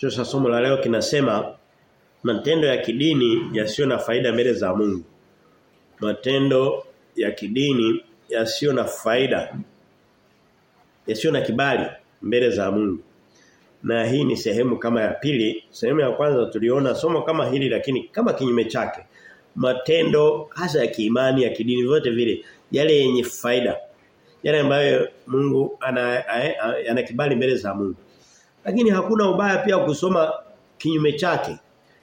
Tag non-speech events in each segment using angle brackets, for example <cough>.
Sasa somo la leo kinasema matendo ya kidini yasiyo na faida mbele za Mungu. Matendo ya kidini yasiyo na faida yasiyo na kibali mbele za Mungu. Na hii ni sehemu kama ya pili. Sehemu ya kwanza tuliona somo kama hili lakini kama kinyume chake. Matendo hasa ya kiimani ya kidini vyote vile yale yenye faida. Yale ambayo Mungu ana ana kibali mbele za Mungu. Lakini hakuna ubaya pia kusoma kinyume chake.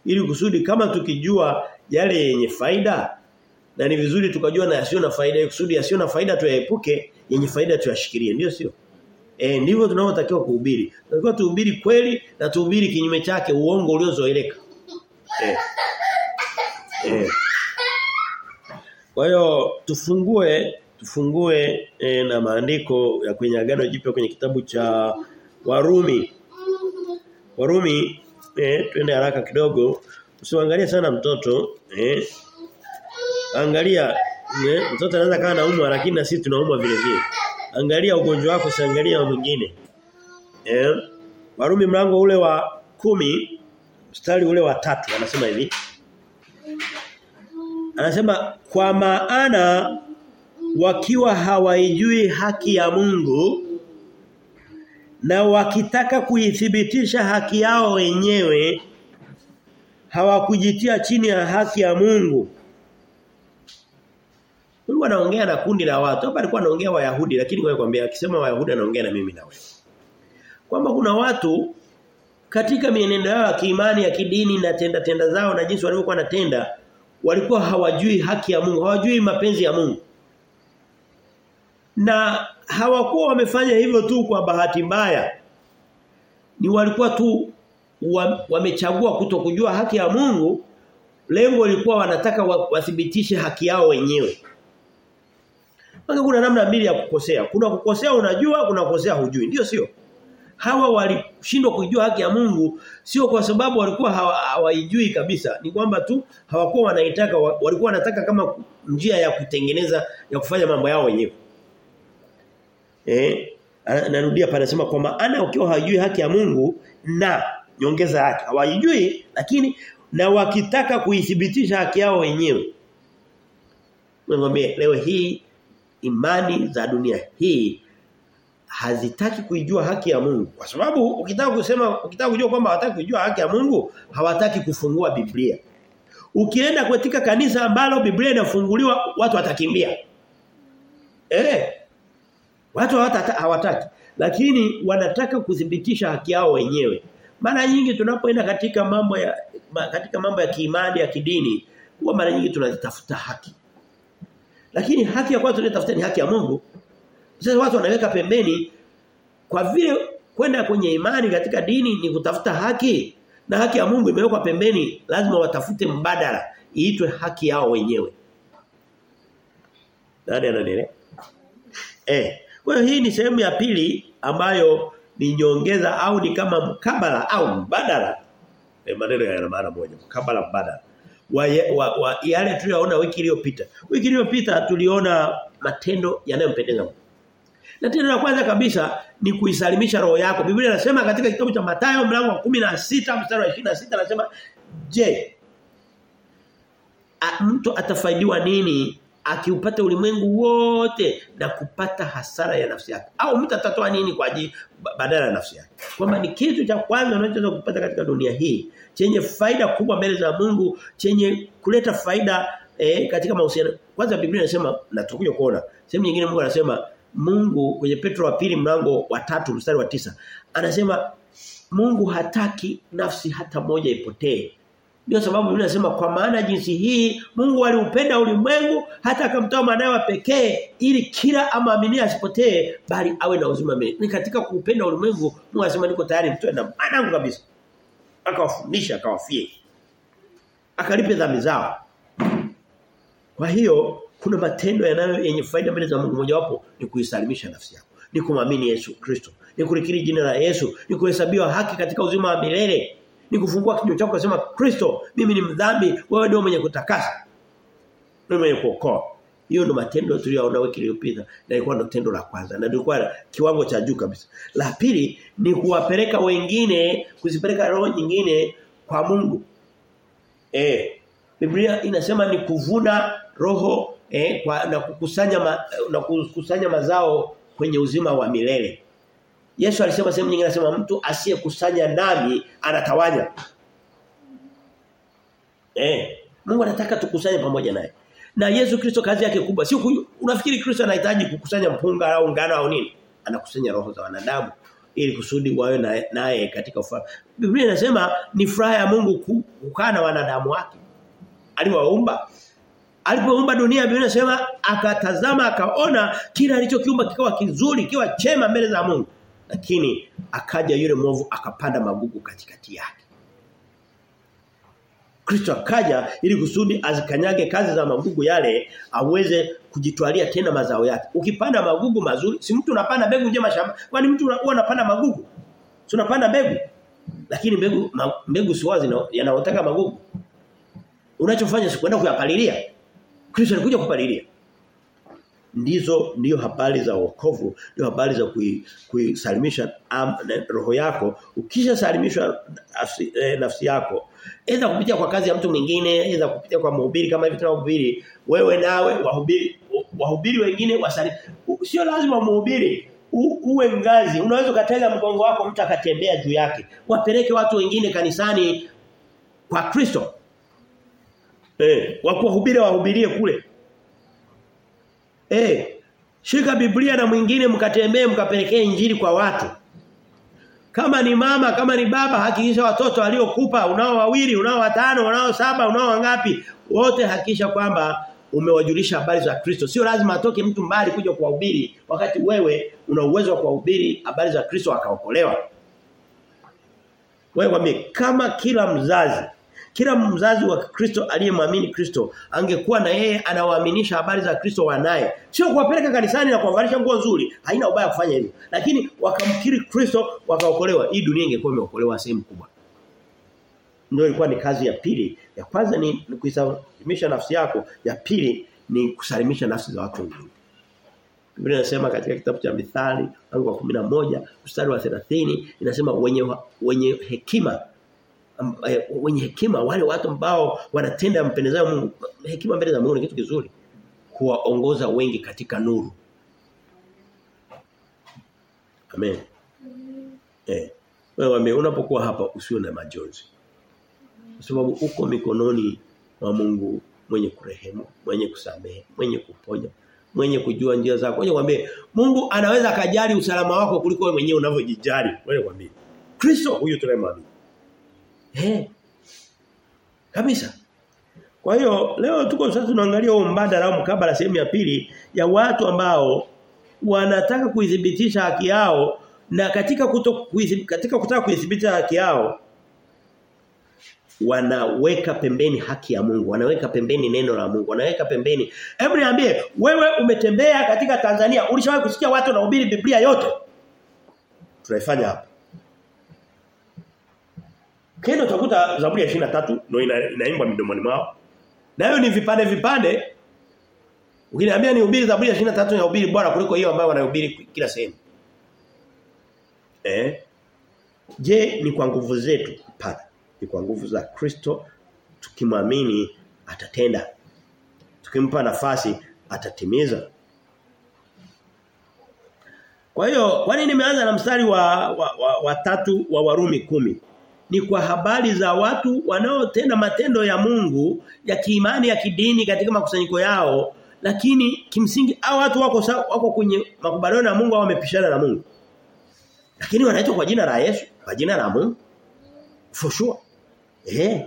Ili kusudi kama tukijua yale yenye faida na ni vizuri tukajua na yasiyo na faida kusudi yasiyo na faida tuyaepuke yenye faida tuyashikilie. Ndio sio? Eh ndivyo tunavyotakiwa kuhubiri. Tunatakiwa tuhubiri kweli na tuhubiri kinyume chake uongo uliozoeleka. Eh eh kwa hiyo tufungue tufungue e, na maandiko ya kwenye agano jipya kwenye kitabu cha Warumi Warumi eh twende haraka kidogo usiangalie sana mtoto eh Angalia eh, mtoto anaweza kaa naumwa lakini na sisi tunaumwa vile vile. Angalia ugonjwa wako siangalia wa mwingine. Eh? Warumi mlango ule wa kumi mstari ule wa tatu anasema hivi. Anasema kwa maana wakiwa hawaijui haki ya Mungu na wakitaka kuithibitisha haki yao wenyewe hawakujitia chini ya haki ya Mungu Mungu anaongea na kundi la watu. Hapa alikuwa anaongea Wayahudi lakini wewe kwambia akisema Wayahudi anaongea na mimi na wewe. Kwamba kuna watu katika mienendo yao ya kiimani ya kidini na tenda tenda zao na jinsi walivyokuwa wanatenda walikuwa hawajui haki ya Mungu, hawajui mapenzi ya Mungu. Na hawakuwa wamefanya hivyo tu kwa bahati mbaya. Ni walikuwa tu wamechagua kutokujua haki ya Mungu lengo lilikuwa wanataka wathibitishe haki yao wenyewe. Kuna namna mbili ya kukosea. Kuna kukosea unajua, kuna kukosea hujui. Ndio sio? Hawa walishindwa kujua haki ya Mungu sio kwa sababu walikuwa hawaijui kabisa. Ni kwamba tu hawakuwa wanaitaka walikuwa wanataka kama njia ya kutengeneza ya kufanya mambo yao wenyewe. Eh, narudia pale anasema kwa maana ukiwa hajui haki ya Mungu na nyongeza yake. Hawajui lakini na wakitaka kuithibitisha haki yao wenyewe. Mwambie leo hii imani za dunia hii hazitaki kuijua haki ya Mungu. Kwa sababu ukitaka kusema ukitaka kujua kwamba hawataki kujua haki ya Mungu, hawataki kufungua Biblia. Ukienda katika kanisa ambalo Biblia inafunguliwa, watu watakimbia. Eh. Watu hawataki. Lakini wanataka kudhibitisha haki yao wenyewe. Mara nyingi tunapoenda katika mambo ya katika mambo ya kiimani ya kidini, huwa mara nyingi tunazitafuta haki. Lakini haki ya kwanza tunayotafuta ni haki ya Mungu. Sasa watu wanaweka pembeni kwa vile kwenda kwenye imani katika dini ni kutafuta haki na haki ya Mungu imewekwa pembeni, lazima watafute mbadala iitwe haki yao wenyewe. Nani ananielewa? Eh, kwa hii ni sehemu ya pili ambayo ni nyongeza au ni kama mkabala au mbadala. E, maneno yana maana moja, mkabala mbadala. Wa, wa, wa yale tuliona wiki iliyopita. Wiki iliyopita tuliona matendo yanayompendeza Mungu. Na tendo la kwanza kabisa ni kuisalimisha roho yako. Biblia inasema katika kitabu cha Mathayo mlango wa 16 mstari wa 26 anasema, "Je, mtu atafaidiwa nini akiupata ulimwengu wote na kupata hasara ya nafsi yake. Au mtu atatoa nini kwa ajili badala ya nafsi yake? Kwamba ni kitu cha kwanza unachoweza kupata katika dunia hii chenye faida kubwa mbele za Mungu chenye kuleta faida eh, katika mahusiano. Kwanza Biblia inasema na tutakuja kuona sehemu nyingine Mungu anasema Mungu kwenye Petro wa pili mlango wa tatu mstari wa tisa anasema Mungu hataki nafsi hata moja ipotee ndio sababu Biblia inasema kwa maana jinsi hii Mungu aliupenda ulimwengu hata akamtoa mwanae wa pekee ili kila amaaminie asipotee bali awe na uzima milele. Ni katika kuupenda ulimwengu Mungu anasema niko tayari mtoe na mwanangu kabisa. Akawafundisha akawafie. Akalipe dhambi zao. Kwa hiyo kuna matendo yanayo yenye faida mbele za Mungu mojawapo ni kuisalimisha nafsi yako. Ni kumwamini Yesu Kristo. Ni kulikiri jina la Yesu, ni kuhesabiwa haki katika uzima wa milele ni kufungua kinywa chako kusema Kristo mimi ni mdhambi wewe ndio mwenye kutakasa ndio mwenye kuokoa Hiyo ndo matendo tuliyoona wiki iliyopita na ilikuwa ndo tendo la kwanza na ilikuwa kiwango cha juu kabisa. La pili ni kuwapeleka wengine, kuzipeleka roho nyingine kwa Mungu. Eh, Biblia inasema ni kuvuna roho eh, kwa, na kukusanya ma, na kukusanya mazao kwenye uzima wa milele. Yesu alisema sehemu nyingine anasema mtu asiyekusanya nami anatawanya. Eh, Mungu anataka tukusanye pamoja naye. Na Yesu Kristo kazi yake kubwa sio unafikiri Kristo anahitaji kukusanya mpunga au ngano au nini? Anakusanya roho za wanadamu ili kusudi wawe naye na katika ufalme. Biblia inasema ni furaha ya Mungu kukaa na wanadamu wake. Aliwaumba. Alipoumba dunia Biblia inasema akatazama akaona kila alichokiumba kikawa kizuri, kiwa chema mbele za Mungu. Lakini akaja yule mwovu akapanda magugu katikati yake. Kristo akaja ili kusudi azikanyage kazi za magugu yale aweze kujitwalia tena mazao yake. Ukipanda magugu mazuri, si mtu unapanda mbegu njema shamba. Kwani mtu huwa anapanda magugu? Si unapanda mbegu? Lakini mbegu mbegu si wazi yanaotaka magugu. Unachofanya si kwenda kuyapalilia. Kristo alikuja kupalilia. Ndizo ndio habari za wokovu, ndio habari za kuisalimisha roho yako. Ukisha salimishwa nafsi, eh, nafsi yako, Aidha kupitia kwa kazi ya mtu mwingine, aidha kupitia kwa mhubiri kama hivi tunahubiri, wewe nawe wahubiri wahubiri wengine wasali. Sio lazima mhubiri uwe ngazi. Unaweza ukatega mgongo wako mtu akatembea juu yake. Wapeleke watu wengine kanisani kwa Kristo. Eh, wakuhubiri wahubirie kule. Eh, shika Biblia na mwingine mkatembee mkapelekee injili kwa watu. Kama ni mama, kama ni baba, hakikisha watoto aliokupa, unao wawili, unao watano, unao saba, unao wangapi, wote hakikisha kwamba umewajulisha habari za Kristo. Sio lazima atoke mtu mbali kuja kuwahubiri wakati wewe una uwezo wa kuwahubiri habari za Kristo akaokolewa. Wewe kama kila mzazi kila mzazi wa Kristo aliyemwamini Kristo angekuwa na yeye anawaaminisha habari za Kristo wanaye. Sio kuwapeleka kanisani na kuwavalisha nguo nzuri, haina ubaya kufanya hivyo. Lakini wakamkiri Kristo wakaokolewa. Hii dunia ingekuwa imeokolewa sehemu kubwa. Ndio ilikuwa ni kazi ya pili. Ya kwanza ni kuisalimisha nafsi yako, ya pili ni kusalimisha nafsi za watu wengine. Biblia inasema katika kitabu cha Mithali mlango wa 11 mstari wa 30 inasema wenye wenye hekima wenye hekima wale watu ambao wanatenda mpendezayo Mungu hekima mbele za Mungu ni kitu kizuri kuwaongoza wengi katika nuru. Amen. Eh wewe unapokuwa hapa usio na majonzi. Kwa sababu uko mikononi wa Mungu mwenye kurehemu mwenye kusamehe mwenye kuponya mwenye kujua njia zako. Wewe mwambie Mungu anaweza kajali usalama wako kuliko wewe mwenyewe unavyojijali. Wewe mwambie Kristo huyu tunayemwamini Eh. Kabisa. Kwa hiyo leo tuko sasa tunaangalia huo mbadala au mkabala sehemu ya pili ya watu ambao wanataka kuithibitisha haki yao na katika kuto, katika kutaka kuithibitisha haki yao wanaweka pembeni haki ya Mungu, wanaweka pembeni neno la Mungu, wanaweka pembeni. Hebu niambie, wewe umetembea katika Tanzania, ulishawahi kusikia watu wanahubiri Biblia yote? Tunaifanya hapa. Kendo utakuta Zaburi ya 23 ndio ina, inaimbwa midomoni mwao. na hiyo ni vipande vipande. Ukiniambia ni nihubiri Zaburi ya 23 nihubiri bora kuliko hiyo ambayo wanahubiri kila sehemu. Eh? Je, ni kwa nguvu zetu? Hapana. Ni kwa nguvu za Kristo tukimwamini atatenda. Tukimpa nafasi atatimiza. Kwa hiyo, kwa nini nimeanza na mstari wa wa, wa, wa wa Warumi kumi ni kwa habari za watu wanaotenda matendo ya Mungu ya kiimani ya kidini katika makusanyiko yao. Lakini kimsingi hao watu wako wako kwenye makubaliano na Mungu au wamepishana na Mungu. Lakini wanaitwa kwa jina la Yesu kwa jina la Mungu. For sure. Eh.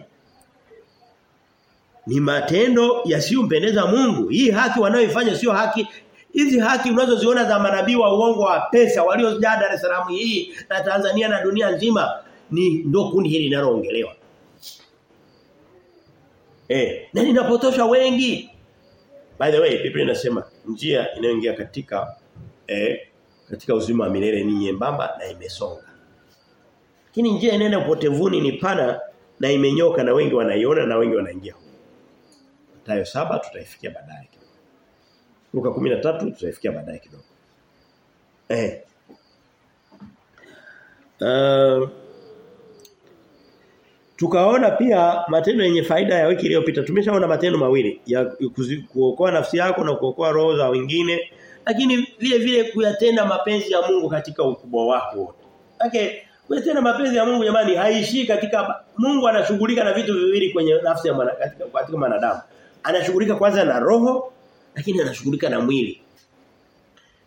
Ni matendo yasiyompendeza Mungu. Hii haki wanayoifanya sio haki. Hizi haki unazoziona za manabii wa uongo wa pesa waliojaa Dar es Salaam hii na Tanzania na dunia nzima ni ndo kundi hili linaloongelewa. Eh, na linapotosha wengi. By the way, Biblia inasema njia inayoingia katika eh katika uzima wa milele ni nyembamba na imesonga. Lakini njia inaenda upotevuni ni pana na imenyoka na wengi wanaiona na wengi wanaingia. Matayo saba tutaifikia baadaye. kidogo. Luka 13 tutaifikia baadaye kidogo. Eh. Uh, tukaona pia matendo yenye faida ya wiki iliyopita. Tumeshaona matendo mawili ya kuokoa nafsi yako na kuokoa roho za wengine, lakini vile vile kuyatenda mapenzi ya Mungu katika ukubwa wako. Okay, kuyatenda mapenzi ya Mungu jamani haishii katika Mungu anashughulika na vitu viwili kwenye nafsi ya katika, katika mwanadamu. Anashughulika kwanza na roho lakini anashughulika na mwili.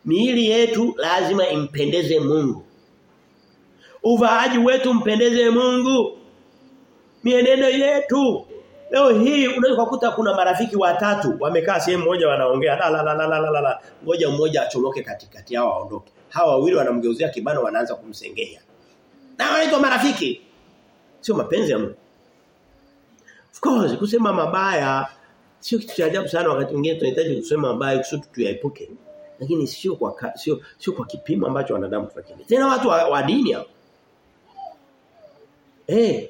Miili yetu lazima impendeze Mungu. Uvaaji wetu mpendeze Mungu. Mienendo yetu. Leo hii unaweza kukuta kuna marafiki watatu wamekaa sehemu moja wanaongea la la la la la la. Ngoja mmoja achomoke katikati yao aondoke. Hawa wawili wanamgeuzia kibano wanaanza kumsengenya. Na wanaitwa marafiki. Sio mapenzi ya Mungu. Of course kusema mabaya sio kitu cha ajabu sana wakati mwingine tunahitaji kusema mabaya kusudi tuyaepuke. Lakini sio kwa sio sio kwa kipimo ambacho wanadamu tunakimbia. Tena watu wa, wa dini hao. Eh,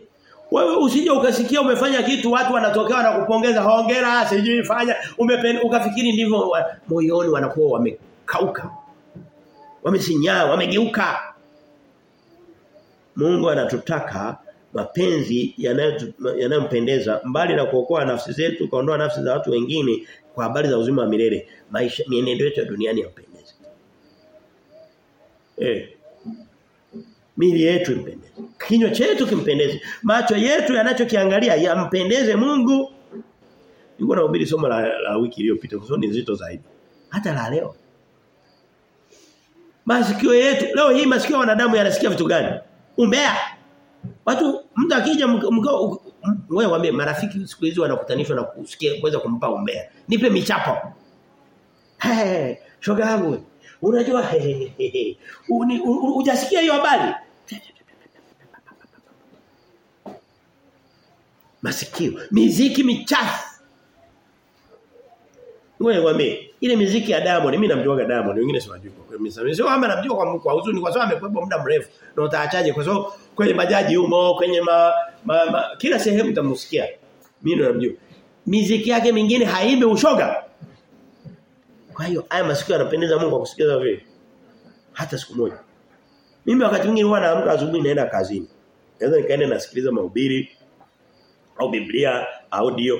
wewe usije ukasikia umefanya kitu watu wanatokea na kupongeza hongera sijui fanya umependa ukafikiri ndivyo moyoni wanakuwa wamekauka. Wamesinyaa, wamegeuka. Mungu anatutaka mapenzi yanayompendeza mbali na kuokoa nafsi zetu kuondoa nafsi za watu wengine kwa habari za uzima wa milele maisha mienendo yetu ya duniani yampendeze. Eh. Mili yetu impendeze. Kinywa chetu kimpendeze. Macho yetu yanachokiangalia yampendeze Mungu. Niko nahubiri somo la, la wiki iliyopita kwa sababu ni nzito zaidi. Hata la leo. Masikio yetu leo hii masikio ya wanadamu yanasikia vitu gani? Umbea. Watu mtu akija mkao wewe waambie marafiki siku hizi wanakutanishwa na kusikia kuweza kumpa umbea. Nipe michapo. Hey, shoga yangu. Unajua hujasikia hiyo habari? Masikio, miziki michafu. Wewe wame ile miziki ya Diamond mimi namjua Diamond wengine siwajui kwa kweli. Mimi sio kama namjua kwa kwa huzuni kwa sababu amekwepo muda mrefu. Na utaachaje? Kwa sababu kwenye majaji humo kwenye ma, ma, ma kila sehemu utamsikia. Mimi ndo namjua. Miziki yake mingine haimbe ushoga. Kwa hiyo haya masikio yanapendeza Mungu kwa kusikiza vile. Hata siku moja. Mimi wakati mwingine huwa naamka asubuhi naenda kazini. Naweza nikaenda nasikiliza mahubiri au Biblia audio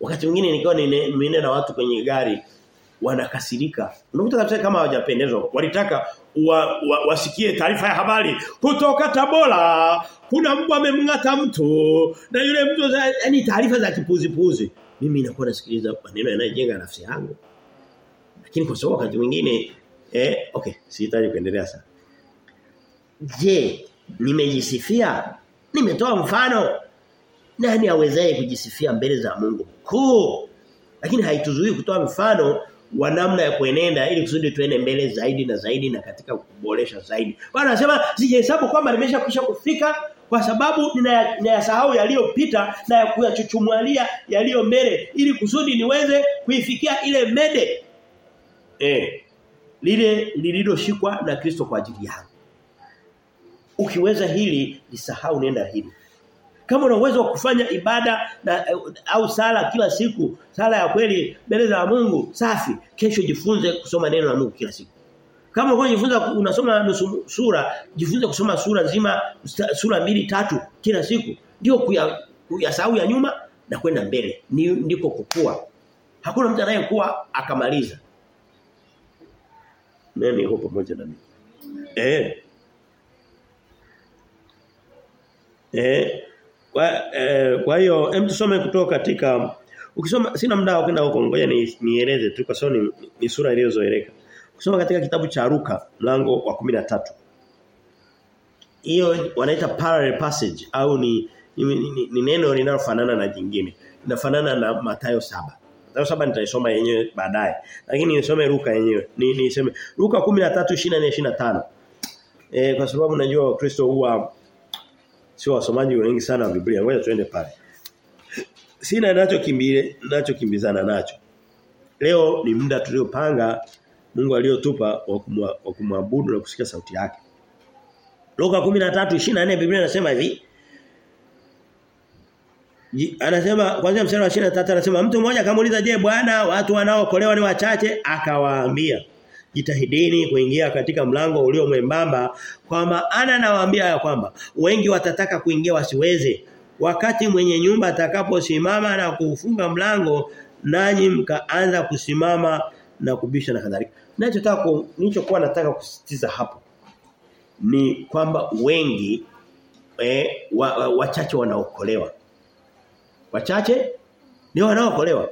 Wakati mwingine nikiwa nimeenda na watu kwenye gari wanakasirika. Unakuta kabisa kama hawajapendezwa. Walitaka wa, wa, wasikie taarifa ya habari kutoka Tabora. Kuna mbwa amemngata mtu na yule mtu yani taarifa za kipuzi puzi. Mimi nakuwa nasikiliza maneno yanayojenga nafsi yangu. Lakini kwa sababu wakati mwingine eh okay, sihitaji kuendelea sana. Je, nimejisifia? Nimetoa mfano nani awezaye kujisifia mbele za Mungu mkuu? Lakini haituzuii kutoa mfano wa namna ya kuenenda ili kusudi tuende mbele zaidi na zaidi na katika kuboresha zaidi. Bwana anasema sijahesabu kwamba nimeshakwisha kufika kwa sababu ninayasahau yaliyopita na ya kuyachuchumualia yaliyo mbele ili kusudi niweze kuifikia ile mede. Eh. Lile lililoshikwa na Kristo kwa ajili yangu. Ukiweza hili lisahau nenda hili. Kama una uwezo wa kufanya ibada na au sala kila siku, sala ya kweli mbele za Mungu, safi. Kesho jifunze kusoma neno la Mungu kila siku. Kama unajifunza unasoma nusu sura, jifunze kusoma sura nzima, sura mbili tatu kila siku. Ndio kuyasahau ya nyuma na kwenda mbele. Ni ndiko kukua. Hakuna mtu anayekuwa akamaliza. Nani yuko pamoja na mimi? Eh. Eh kwa eh, kwa hiyo hem tusome kutoka katika ukisoma sina muda wa kwenda huko ngoja ni, nieleze tu kwa sababu ni, ni sura iliyozoeleka. Kusoma katika kitabu cha Luka mlango wa 13. Hiyo wanaita parallel passage au ni ni, ni, ni neno linalofanana na jingine. Linafanana na Mathayo saba Mathayo saba nitaisoma yenyewe baadaye. Lakini nisome Luka yenyewe. Ni niseme Luka 13:24-25. Eh kwa sababu najua Wakristo huwa sio wasomaji wengi sana wa Biblia. Ngoja tuende pale. Sina nacho ninachokimbizana nacho. Leo ni muda tuliopanga Mungu aliyotupa wa kumwabudu na kusikia sauti yake. Luka 13:24 Biblia inasema hivi. anasema kwanza mstari wa 23 anasema mtu mmoja akamuuliza je bwana watu wanaokolewa ni wachache akawaambia jitahidini kuingia katika mlango ulio mwembamba kwa maana nawaambia ya kwamba wengi watataka kuingia wasiweze. Wakati mwenye nyumba atakaposimama na kufunga mlango nanyi mkaanza kusimama na kubisha na kadhalika. Ninachotaka nilichokuwa nataka kusitiza hapo ni kwamba wengi eh, wa, wa, wachache wanaokolewa. Wachache ni wanaokolewa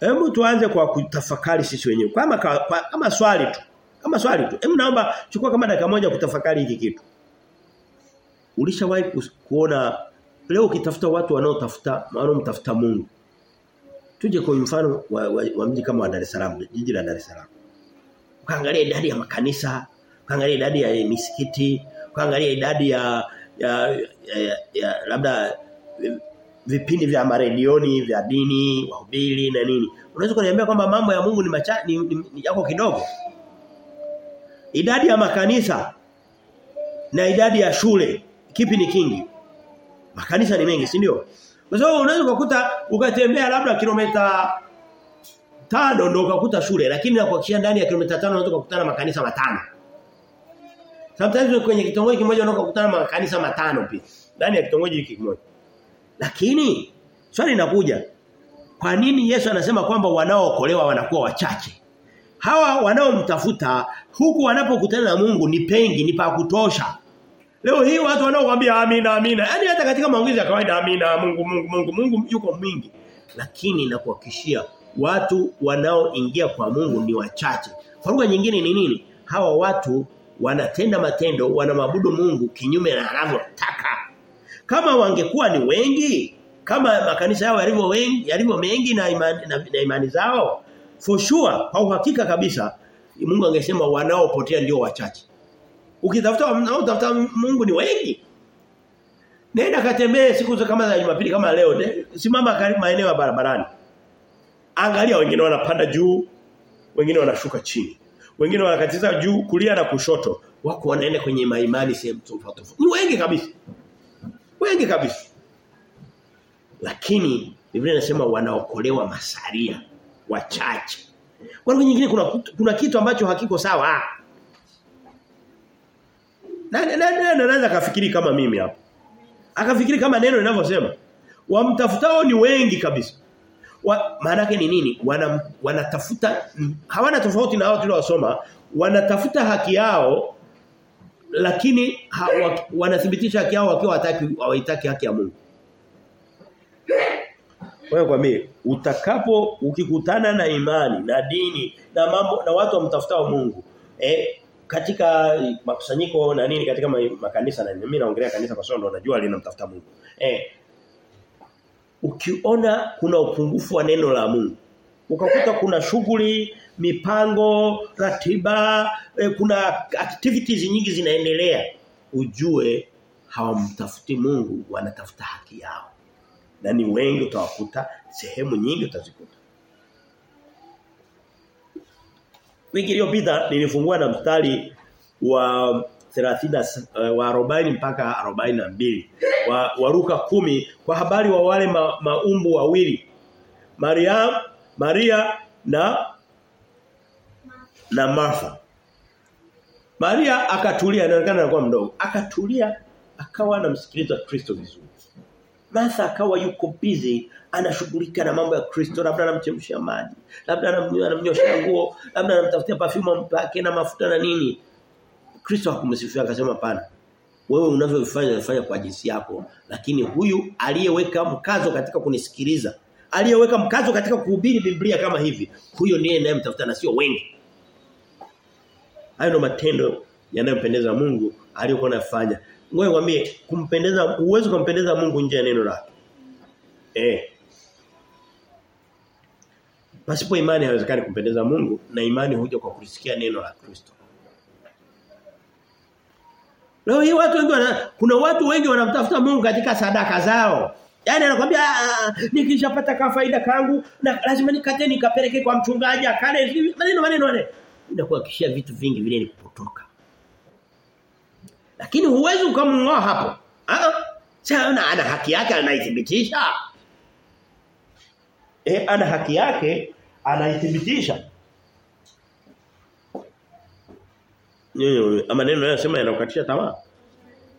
Hebu tuanze kwa kutafakari sisi wenyewe. Kama kama swali tu. Kama swali tu. Hebu naomba chukua kama dakika moja kutafakari hiki kitu. Ulishawahi kuona leo ukitafuta watu wanaotafuta wanaomtafuta Mungu. Tuje kwa mfano wa, wa, wa mji kama wa Dar es Salaam, jiji la Dar es Salaam. Ukaangalia idadi ya makanisa, ukaangalia idadi ya misikiti, ukaangalia idadi ya ya, ya, ya, ya labda vipindi vya maredioni vya dini wahubiri na nini. Unaweza kuniambia kwamba mambo ya Mungu ni, macha, ni, ni, ni yako kidogo? Idadi ya makanisa na idadi ya shule kipi ni kingi? Makanisa ni mengi si ndio? Kwa sababu unaweza kukuta ukatembea labda kilomita tano ndio ukakuta shule lakini na kuhakikisha ndani ya kilomita tano unaweza kukutana makanisa matano. Sometimes kwenye kitongoji kimoja unaweza kukutana makanisa matano pia ndani ya kitongoji kimoja lakini swali linakuja. Kwa nini Yesu anasema kwamba wanaookolewa wanakuwa wachache? Hawa wanaomtafuta huku wanapokutana na Mungu ni pengi, ni pa kutosha. Leo hii watu wanaokuambia amina amina. Yaani hata katika maongezi ya kawaida amina Mungu Mungu Mungu Mungu yuko mwingi. Lakini nakuhakikishia watu wanaoingia kwa Mungu ni wachache. Kwa lugha nyingine ni nini? Hawa watu wanatenda matendo wanamabudu Mungu kinyume na anavyotaka. Kama wangekuwa ni wengi, kama makanisa yao yalivyo wengi, yalivyo mengi na imani, na, na imani zao, for sure, kwa uhakika kabisa Mungu angesema wanaopotea ndio wachache. Ukitafuta wanaotafuta Mungu ni wengi. Nenda katembee siku za kama za Jumapili kama leo, ne, simama karibu maeneo ya barabarani. Angalia wengine wanapanda juu, wengine wanashuka chini. Wengine wanakatiza juu, kulia na kushoto. Wako wanaenda kwenye maimani sehemu tofauti. Ni wengi kabisa wengi kabisa. Lakini Biblia inasema wanaokolewa masalia wachache. Kwa lugha nyingine kuna kuna kitu ambacho hakiko sawa. Na na na anaweza kafikiri kama mimi hapa akafikiri kama neno linavyosema. Wamtafutao ni wengi kabisa. Wa, maana yake ni nini? Wana, wanatafuta hawana tofauti na hao tuliowasoma. Wanatafuta haki yao lakini ha, wa, wanathibitisha haki yao wakiwa hataki hawaitaki haki ya Mungu. Wewe kwa mimi utakapo ukikutana na imani na dini na mambo na watu wamtafutao Mungu eh katika makusanyiko na nini katika makanisa na mimi naongelea kanisa kwa sababu najua linamtafuta Mungu. Eh ukiona kuna upungufu wa neno la Mungu ukakuta kuna shughuli mipango ratiba e, kuna activities nyingi zinaendelea ujue hawamtafuti Mungu wanatafuta haki yao. Na ni wengi utawakuta sehemu nyingi utazikuta. Wiki iliyopita nilifungua na mstari wa 30 uh, wa 40 mpaka 42 wa waruka kumi kwa habari wa wale ma, maumbu wawili Maria Maria na na Martha. Maria akatulia inaonekana alikuwa mdogo. Akatulia akawa anamsikiliza Kristo vizuri. Martha akawa yuko busy anashughulika na mambo ya Kristo labda anamchemshia maji labda anamnyosha nguo labda anamtafutia perfume mpake na mafuta na nini. Kristo hakumsifia akasema pana wewe unavyofanya unafanya kwa jinsi yako. Lakini huyu aliyeweka mkazo katika kunisikiliza aliyeweka mkazo katika kuhubiri Biblia kama hivi. Huyo ndiye ninayemtafuta na sio wengi. Hayo ndio matendo yanayompendeza Mungu aliyokuwa anafanya ngoja nikwambie kumpendeza uwezo kumpendeza Mungu nje ya neno lake. Eh Pasipo imani haiwezekani kumpendeza Mungu na imani huja kwa kulisikia neno la Kristo. Leo hii watu wengi wana, kuna watu wengi wanamtafuta Mungu katika sadaka zao. Yaani anakuambia nikishapata ka faida kangu na lazima nikate nikapeleke kwa mchungaji akale maneno maneno yale. Inakuhakishia vitu vingi vile ni. Lakini huwezi ukamngoa hapo. Ah sana ana haki yake anaithibitisha. eh ana haki yake anaithibitisha. Yeye maneno yanasema yanakukatisha tamaa?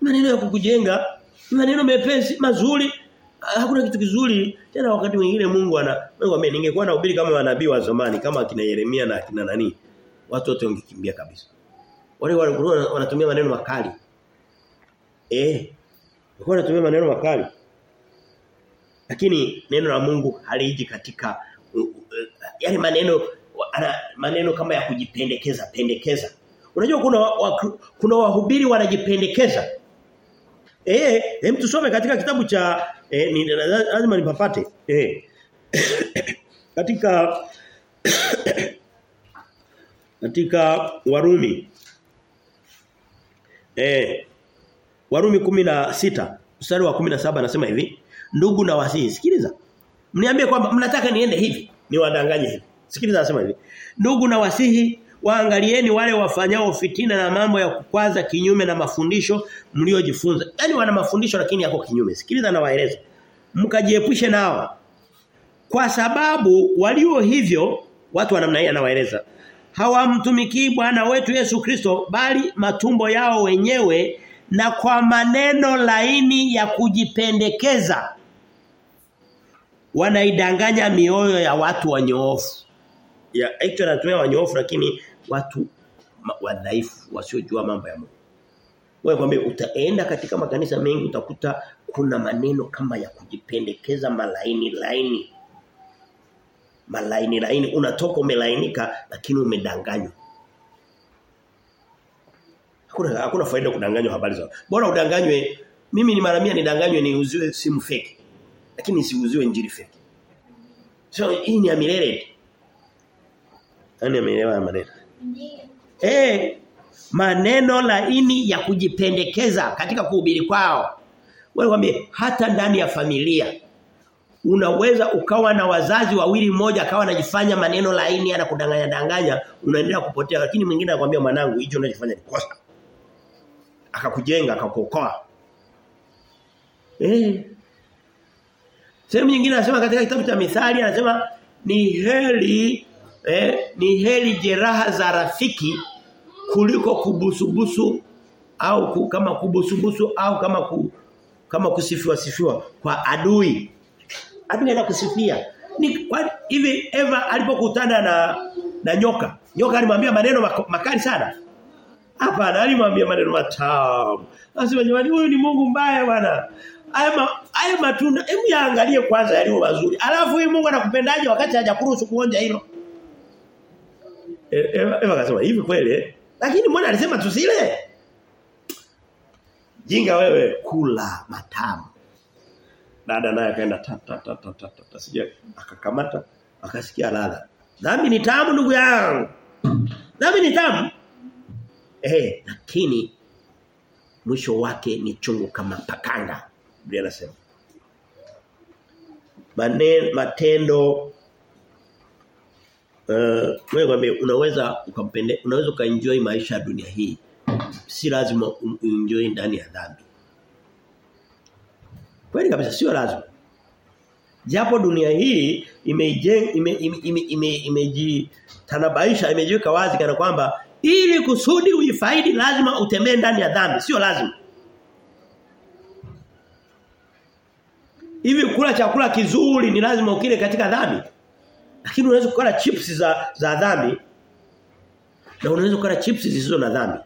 Maneno ya kukujenga, maneno mepesi, mazuri. Hakuna kitu kizuri tena wakati mwingine Mungu ana Mungu ame ningekuwa na ubiri kama manabii wa zamani kama akina Yeremia na kina nani watu wote wangekimbia kabisa. Wale wanatumia maneno makali. Eh. Walikuwa wanatumia maneno makali. Lakini neno la Mungu haliji katika yani maneno ana, maneno kama ya kujipendekeza pendekeza. Unajua kuna wa, kuna wahubiri wanajipendekeza. Eh, hem tusome katika kitabu cha eh, ni lazima nipapate. Eh. <coughs> katika <coughs> katika Warumi eh Warumi 16 mstari wa 17 anasema hivi ndugu na wasihi sikiliza mniambie kwamba mnataka niende hivi niwadanganye hivi sikiliza anasema hivi ndugu na wasihi waangalieni wale wafanyao fitina na mambo ya kukwaza kinyume na mafundisho mliojifunza Yaani wana mafundisho lakini yako kinyume sikiliza na waeleze. mkajiepushe nao kwa sababu walio hivyo watu wa namna hii anawaeleza hawamtumikii Bwana wetu Yesu Kristo bali matumbo yao wenyewe na kwa maneno laini ya kujipendekeza wanaidanganya mioyo ya watu wanyoofu. Ya yeah, actually anatumia wanyoofu lakini watu wadhaifu wasiojua mambo ya Mungu. Wewe kwambie utaenda katika makanisa mengi utakuta kuna maneno kama ya kujipendekeza malaini laini. Malaini laini unatoka umelainika lakini umedanganywa. Hakuna hakuna faida kudanganywa habari zao. Bora udanganywe mimi ni mara mia nidanganywe niuziwe simu fake. Lakini siuziwe injili fake. So hii ni ya milele. Nani ameelewa maneno? Eh maneno laini ya kujipendekeza katika kuhubiri kwao. Wewe wame hata ndani ya familia unaweza ukawa na wazazi wawili mmoja akawa anajifanya maneno laini anakudanganya danganya unaendelea kupotea. Lakini mwingine anakuambia mwanangu hicho unachofanya ni kosa. Akakujenga akakuokoa. Eh. Sehemu nyingine anasema katika kitabu cha mithali anasema ni heri eh, ni heli jeraha za rafiki kuliko kubusubusu au kama kubusubusu au kama ku, kama kusifiwa sifiwa kwa adui. Adui kusifia. Ni kwa, hivi Eva alipokutana na na nyoka nyoka alimwambia maneno makali sana. Hapana alimwambia maneno matamu. Anasema jamani huyu ni Mungu mbaya bwana. Haya ma, haya matunda hebu yaangalie kwanza yaliyo mazuri. Alafu huyu Mungu anakupendaje wakati hajakuruhusu kuonja hilo Eva, Eva akasema hivi kweli? Lakini mbona alisema tusile? Jinga wewe kula matamu. Dada naye akaenda ta ta ta ta ta, ta, ta sija akakamata akasikia ladha dhambi ni tamu ndugu yangu. Dhambi ni tamu. Eh lakini mwisho wake ni chungu kama pakanga Biblia inasema. Matendo uh, wewe kwambie unaweza ukampende unaweza ukaenjoy maisha ya dunia hii si lazima uenjoy ndani ya dhambi Kweli kabisa sio lazima. Japo dunia hii imejitanabaisha ime, ime, ime, ime, imejiweka wazi kana kwamba ili kusudi uifaidi lazima utembee ndani ya dhambi, sio lazima. Hivi kula chakula kizuri ni lazima ukile katika dhambi. Lakini unaweza kukala chips za za dhambi na unaweza kukala chips zisizo na dhambi.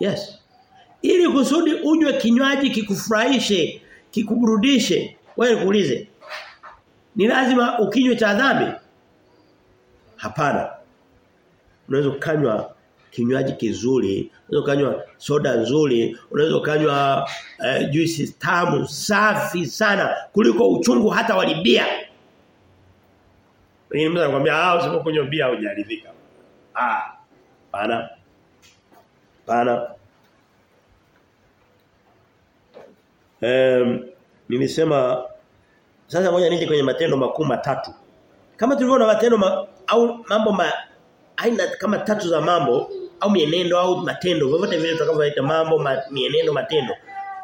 Yes ili kusudi unywe kinywaji kikufurahishe, kikuburudishe, wewe kuulize. Ni lazima ukinywe cha dhambi? Hapana. Unaweza kanywa kinywaji kizuri, unaweza kanywa soda nzuri, unaweza kanywa uh, juice tamu safi sana kuliko uchungu hata wa walibia. Mimi mtu anakuambia ah usipokunywa bia hujaridhika. Ah. Pana. Pana. Um, nilisema sasa ngoja nije kwenye matendo makuu matatu. Kama tulivyoona matendo ma, au mambo ma, aina kama tatu za mambo au mienendo au matendo vyovyote vile tutakavyoita mambo ma, mienendo matendo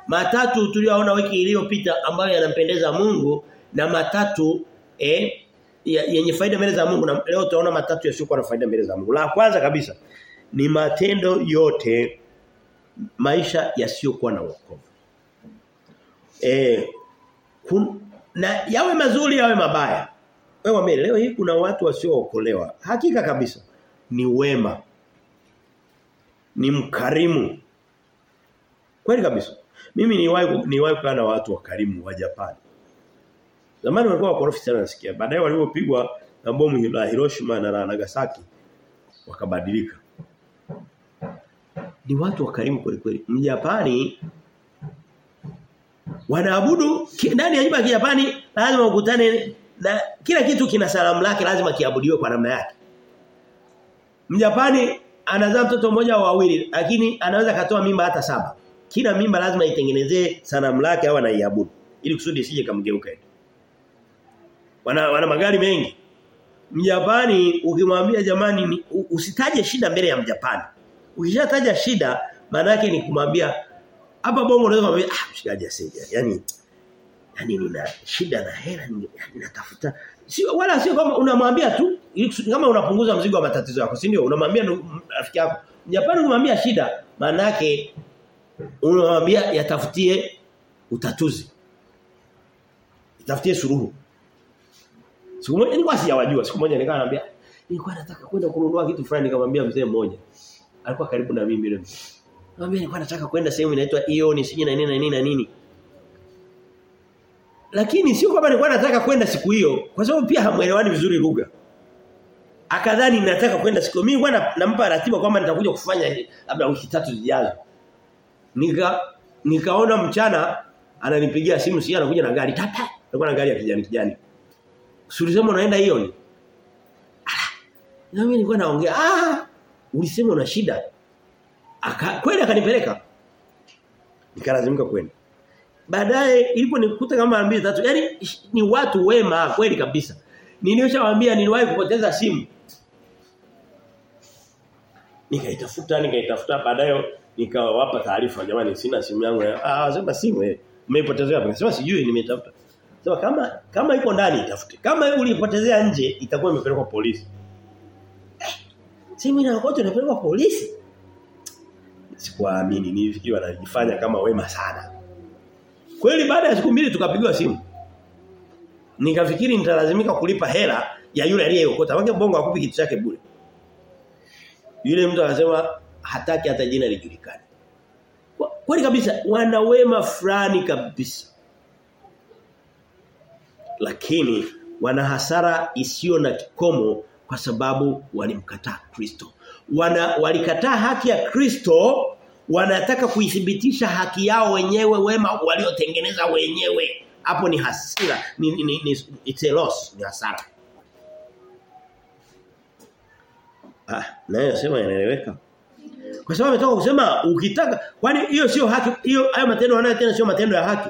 matatu tuliyoona wiki iliyopita ambayo yanampendeza Mungu na matatu eh yenye faida mbele za Mungu na leo tutaona matatu yasiyokuwa na faida mbele za Mungu. La kwanza kabisa ni matendo yote maisha yasiyokuwa na wokovu. Eh kun, na yawe mazuri yawe mabaya. Wewe leo hii kuna watu wasiookolewa. Hakika kabisa ni wema. Ni mkarimu. Kweli kabisa. Mimi niwahi niwahi kukaa na watu wakarimu wa Japani. Zamani walikuwa wakorofi sana nasikia. Baadaye walipopigwa na bomu la Hiroshima na Nagasaki wakabadilika. Ni watu wakarimu kweli kweli. Mjapani wanaabudu ndani ya nyumba ya Kijapani lazima ukutane na kila kitu kina salamu lake lazima kiabudiwe kwa namna yake. Mjapani anazaa mtoto mmoja au wawili lakini anaweza katoa mimba hata saba. Kila mimba lazima itengenezee sanamu lake au anaiabudu ili kusudi isije kamgeuka. Wana, wana magari mengi. Mjapani ukimwambia jamani usitaje shida mbele ya Mjapani. Ukishataja shida maana ni kumwambia hapa bongo unaweza kumwambia ah mshikaji asije. Yaani yani nina shida na hela ninatafuta sio wala sio kama unamwambia tu kama unapunguza mzigo wa matatizo yako si ndio? Unamwambia rafiki yako. Japani unamwambia shida maana yake unamwambia yatafutie utatuzi. Yatafutie suluhu. Siku moja nilikuwa sijawajua. Siku moja nikawa naambia nilikuwa nataka kwenda kununua kitu fulani nikamwambia mzee mmoja. Alikuwa karibu na mimi yule mzee. Mwambie nilikuwa nataka kwenda sehemu inaitwa Ioni sijui na nini na nini na nini. Lakini sio kwamba nilikuwa nataka kwenda siku hiyo kwa sababu pia hamuelewani vizuri lugha. Akadhani nataka kwenda siku mimi bwana nampa ratiba kwamba nitakuja kufanya labda wiki tatu zijazo. Nika nikaona mchana ananipigia simu si anakuja na gari tata. Alikuwa na gari ya kijani kijani. Ulisema unaenda ni Na mimi nilikuwa naongea ah ulisema una shida. Aka, kweli akanipeleka. Nikalazimika kwenda. Baadaye ilipo nikuta kama mara mbili tatu. Yaani ni watu wema kweli kabisa. Niliyoshawaambia niliwahi kupoteza simu. Nikaitafuta nikaitafuta baadaye nikawapa taarifa jamani sina simu yangu. Ah sema simu eh. Umeipotezea wapi? Sema sijui nimetafuta. Sema kama kama iko ndani itafute. Kama ulipotezea nje itakuwa imepelekwa polisi. Eh, simu inaokotwa inapelekwa polisi sikuamini nilifikiri wanajifanya kama wema sana kweli baada ya siku mbili tukapigwa simu. Nikafikiri nitalazimika kulipa hela ya yule aliyeokota. Wake bongo akupi kitu chake bure. Yule mtu anasema hataki hata jina lijulikane. Kweli kabisa wana wema fulani kabisa. Lakini wana hasara isiyo na kikomo kwa sababu walimkataa Kristo. Wana walikataa haki ya Kristo wanataka kuithibitisha haki yao wenyewe wema waliotengeneza wenyewe. Hapo ni hasira ni, ni, ni, it's a loss ni hasara. Ah naye sema inaeleweka. Kwa sababu ametoka kusema ukitaka kwani hiyo sio haki hiyo hayo matendo wanayotenda sio matendo ya haki?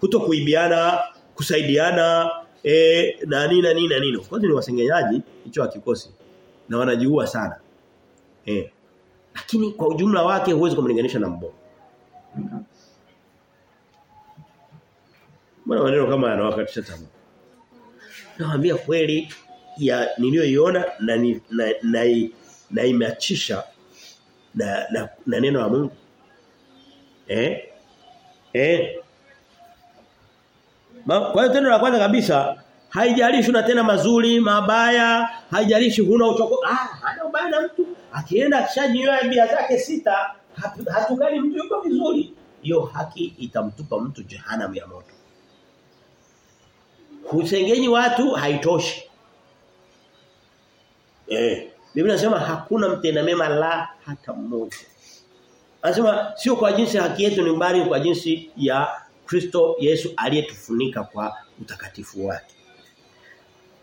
Kuto kuibiana kusaidiana eh na nini na nini na nini kwanza ni wasengenyaji hicho hakikosi. Na wanajiua sana. Eh lakini kwa ujumla wake huwezi kumlinganisha na mbongo Mbona maneno kama yanawakatisha tamaa Nawaambia kweli ya niliyoiona na ni, na, na, na, na imeachisha na, na, na neno la Mungu. Eh? Eh? Ma, kwa hiyo tendo la kwanza kabisa haijalishi una tena mazuri mabaya haijalishi huna uchoko ah hana ubaya na mtu akienda akishajinyoa bia zake sita hatukani mtu yuko vizuri. Hiyo haki itamtupa mtu jehanamu ya moto. Kusengenyi watu haitoshi. Eh Biblia inasema hakuna mtenda mema la hata mmoja. Anasema sio kwa jinsi haki yetu ni mbali kwa jinsi ya Kristo Yesu aliyetufunika kwa utakatifu wake.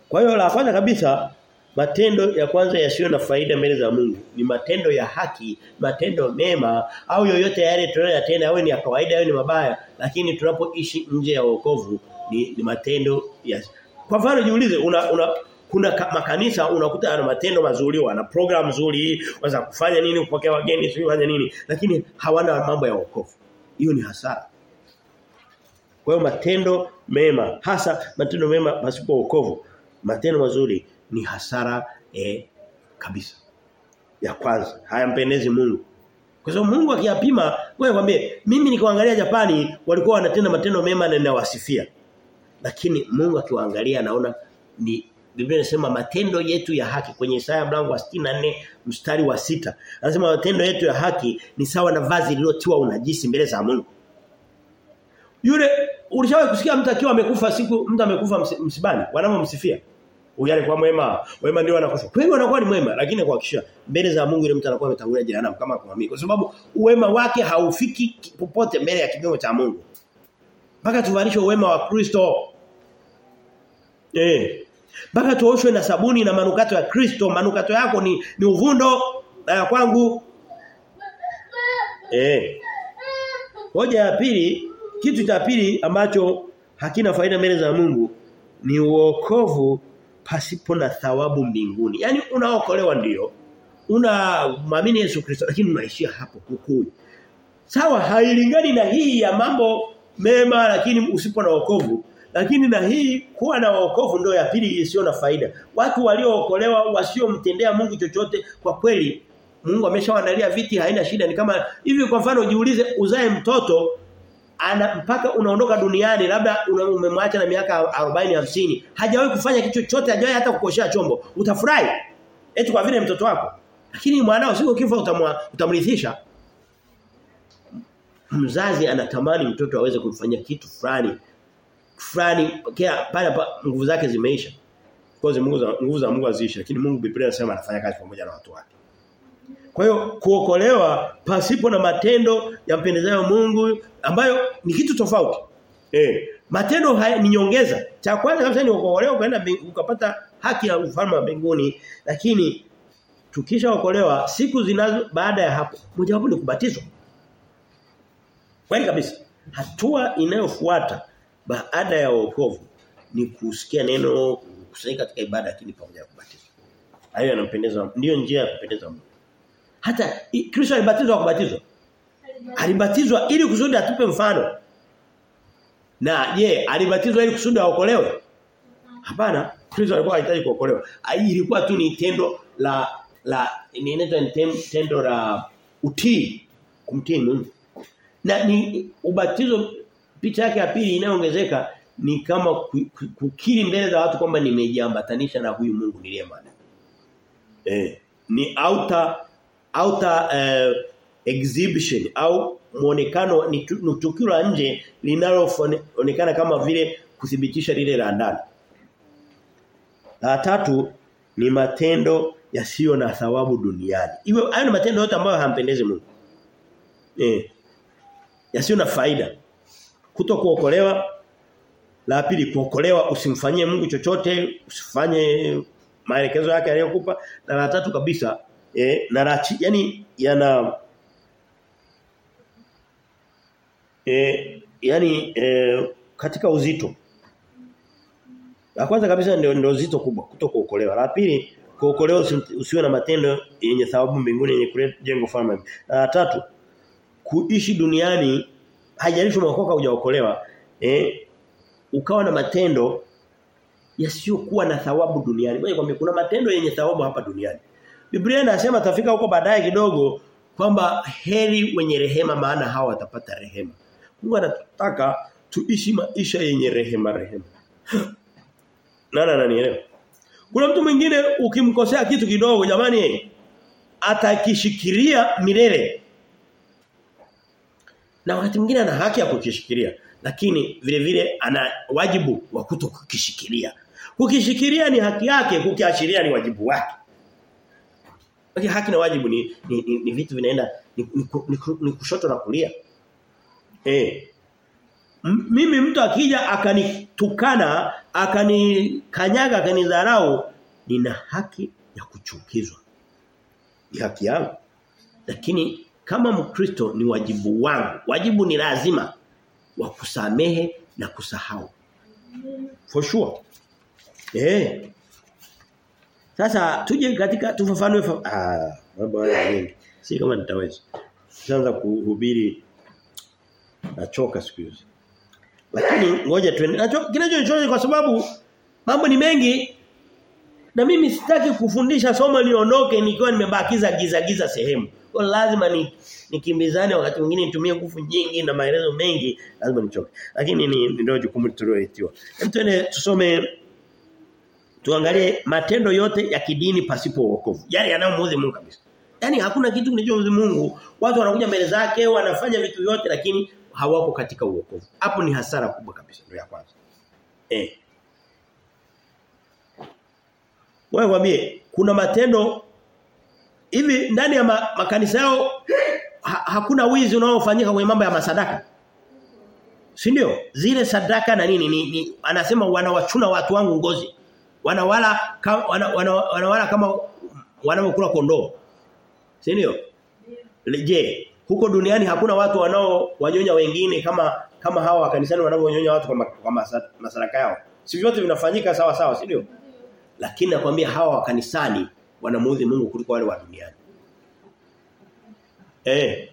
Kwa hiyo la kwanza kabisa matendo ya kwanza yasiyo na faida mbele za Mungu ni matendo ya haki, matendo mema au yoyote yale tunayoyatenda awe ni ya kawaida au ni mabaya lakini tunapoishi nje ya wokovu ni, ni matendo ya Kwa mfano jiulize una, una kuna makanisa unakuta ana matendo mazuri wana program nzuri waza kufanya nini kupokea wageni sio fanya nini lakini hawana mambo ya wokovu hiyo ni hasara. Kwa hiyo matendo mema, hasa matendo mema pasipo wokovu, matendo mazuri ni hasara eh, kabisa. Ya kwanza, hayampendezi Mungu. Kwa sababu Mungu akiyapima, wewe kwambie, mimi nikiangalia Japani walikuwa wanatenda matendo mema na ninawasifia. Lakini Mungu akiwaangalia anaona ni Biblia inasema matendo yetu ya haki kwenye Isaya mlango wa 64 mstari wa sita Anasema matendo yetu ya haki ni sawa na vazi lililotiwa unajisi mbele za Mungu. Yule ulishawahi kusikia mtu akiwa amekufa siku mtu amekufa msibani wanamomsifia. Huyu alikuwa mwema, wema ndio anakufa. Wengi anakuwa ni mwema lakini kuhakikisha mbele za Mungu ile mtu anakuwa ametangulia jehanamu kama kuamini kwa sababu uwema wake haufiki popote mbele ya kipimo cha Mungu. Mpaka tuvalishwe uwema wa Kristo. Eh. Mpaka tuoshwe na sabuni na manukato ya Kristo, manukato yako ni ni uvundo na ya kwangu. Eh. Hoja ya pili, kitu cha pili ambacho hakina faida mbele za Mungu ni uokovu pasipo na thawabu mbinguni. Yaani unaokolewa ndio. Unamwamini Yesu Kristo lakini unaishia hapo kukui. Sawa hailingani na hii ya mambo mema lakini usipo na wokovu lakini na hii kuwa na wokovu ndio ya pili isiyo na faida. Watu waliookolewa wasiomtendea Mungu chochote kwa kweli Mungu ameshawaandalia viti haina shida ni kama hivi kwa mfano ujiulize uzae mtoto ana mpaka unaondoka duniani labda umemwacha na miaka 40 50 hajawahi kufanya kitu chochote hajawahi hata kukoshea chombo utafurahi. Eti kwa vile mtoto wako. Lakini mwanao siku utamwa utamrithisha. Mzazi anatamani mtoto aweze kumfanyia kitu fulani fulani pale nguvu zake zimeisha. Kwa za nguvu za Mungu haziishi lakini Mungu Biblia inasema anafanya kazi pamoja na watu wake kwa hiyo kuokolewa pasipo na matendo yampendezayo Mungu ambayo ni kitu tofauti. Eh, matendo haya ni nyongeza. Cha kwanza kabisa ni kuokolewa ukaenda ukapata haki ya ufalme wa mbinguni, lakini tukishaokolewa siku zinazo baada ya hapo mojawapo ni kubatizwa. Kweli kabisa. Hatua inayofuata baada ya wokovu ni kusikia neno kusanyika katika ibada lakini pamoja na kubatizwa. Hayo yanampendeza ndio njia ya kupendeza Mungu. Hata Kristo alibatizwa kubatizwa. Alibatizwa ili kusudi atupe mfano. Na je, alibatizwa ili kusudi aokolewe? Hapana, Kristo alikuwa anahitaji kuokolewa. Ilikuwa tu ni tendo la la inaitwa tendo la utii kumtii Mungu. Na ni ubatizo picha yake ya pili inayoongezeka ni kama kukiri mbele za watu kwamba nimejiambatanisha na huyu Mungu niliyemwamini. Eh, ni outer outer uh, exhibition au muonekano ni tukio la nje linaloonekana kama vile kuthibitisha lile la ndani. La tatu ni matendo yasiyo na thawabu duniani. Iwe hayo ni matendo yote ambayo hayampendezi Mungu. Eh. Yasiyo na faida. Kuto kuokolewa la pili kuokolewa usimfanyie Mungu chochote, usifanye maelekezo yake aliyokupa na la tatu kabisa eh na rachi yani yana eh yani eh, katika uzito la kwanza kabisa ndio ndio uzito kubwa kutokuokolewa la pili kuokolewa usiwe na matendo yenye thawabu mbinguni yenye kuleta jengo la tatu kuishi duniani haijalishi umeokoka hujaokolewa eh ukawa na matendo yasiyokuwa na thawabu duniani. Kwambie kuna matendo yenye thawabu hapa duniani. Biblia inasema tafika huko baadaye kidogo kwamba heri wenye rehema maana hawa watapata rehema. Mungu anataka tuishi maisha yenye rehema rehema. <gasps> Nani ananielewa? Kuna mtu mwingine ukimkosea kitu kidogo jamani atakishikilia milele. Na wakati mwingine ana haki ya kukishikilia lakini vile vile ana wajibu wa kuto kukishikilia. Kukishikilia ni haki yake, kukiashiria ni wajibu wake. Lakini haki na wajibu ni ni, ni, ni vitu vinaenda ni, ni, ni, ni kushoto na kulia. Eh. Mimi mtu akija akanitukana, akanikanyaga, akanidharau, nina haki ya kuchukizwa. Ni haki yangu. Lakini kama Mkristo ni wajibu wangu. Wajibu ni lazima wa kusamehe na kusahau. For sure. Eh. Sasa tuje katika tufafanue fa... ah mambo haya mengi. Si kama nitaweza. Tuanza kuhubiri Nachoka siku hizi. Lakini ngoja tuende. Nachoka kinachonichoka kwa sababu mambo ni mengi na mimi sitaki kufundisha somo liondoke nikiwa nimebakiza giza giza sehemu. Kwa lazima ni nikimbizane wakati mwingine nitumie nguvu nyingi na maelezo mengi lazima nichoke. Lakini ni ndio jukumu tulioitiwa. Hem tuende tusome tuangalie matendo yote ya kidini pasipo wokovu. Yale yanayomuudhi Mungu kabisa. Yaani hakuna kitu kinachomuudhi Mungu. Watu wanakuja mbele zake, wanafanya vitu vyote lakini hawako katika uokovu. Hapo ni hasara kubwa kabisa ndio ya kwanza. Eh. Wewe wambie kuna matendo hivi ndani ya ma, makanisa yao ha, hakuna wizi unaofanyika kwenye mambo ya masadaka. Si ndio? Zile sadaka na nini ni, ni anasema wanawachuna watu wangu ngozi. Wanawala kama wana, wana, wanawala kama wanavyokula kondoo. Si ndio? Je, huko duniani hakuna watu wanao wanyonya wengine kama kama hawa wakanisani wanavyonyonya watu kwa, kwa masalaka yao. Si vyote vinafanyika sawa sawa, si ndio? Lakini nakwambia hawa wakanisani wanamuudhi Mungu kuliko wale wa duniani. Eh.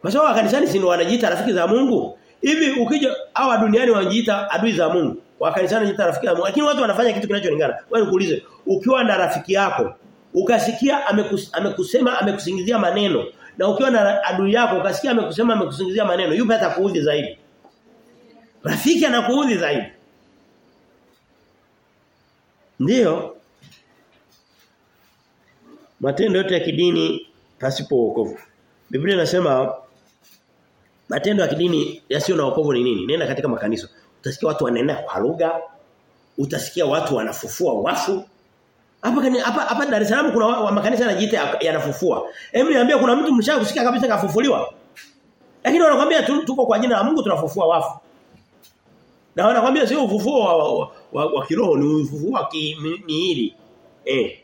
Kwa sababu wa kanisani si wanajiita rafiki za Mungu. Hivi ukija hawa duniani wanajiita adui za Mungu. Wa jita rafiki za Lakini watu wanafanya kitu kinacholingana. Wewe nikuulize, ukiwa na rafiki yako, ukasikia amekus, amekusema amekusingizia maneno na ukiwa na adui yako ukasikia amekusema amekusingizia maneno, yupi atakuudhi zaidi? Rafiki anakuudhi zaidi. Ndiyo. Matendo yote ya kidini pasipo wokovu. Biblia inasema matendo ya kidini yasiyo na wokovu ni nini? Nenda katika makanisa. Utasikia watu wanena kwa lugha. Utasikia watu wanafufua wafu. Hapa hapa hapa Dar es Salaam kuna wa, makanisa yanajiita yanafufua. Hebu niambie kuna mtu mshakusikia kabisa kafufuliwa? Lakini wanakuambia tu, tuko kwa jina la Mungu tunafufua wafu. Na wanakuambia sio ufufuo wa, wa, wa, wa kiroho ni ufufuo wa miili. Eh.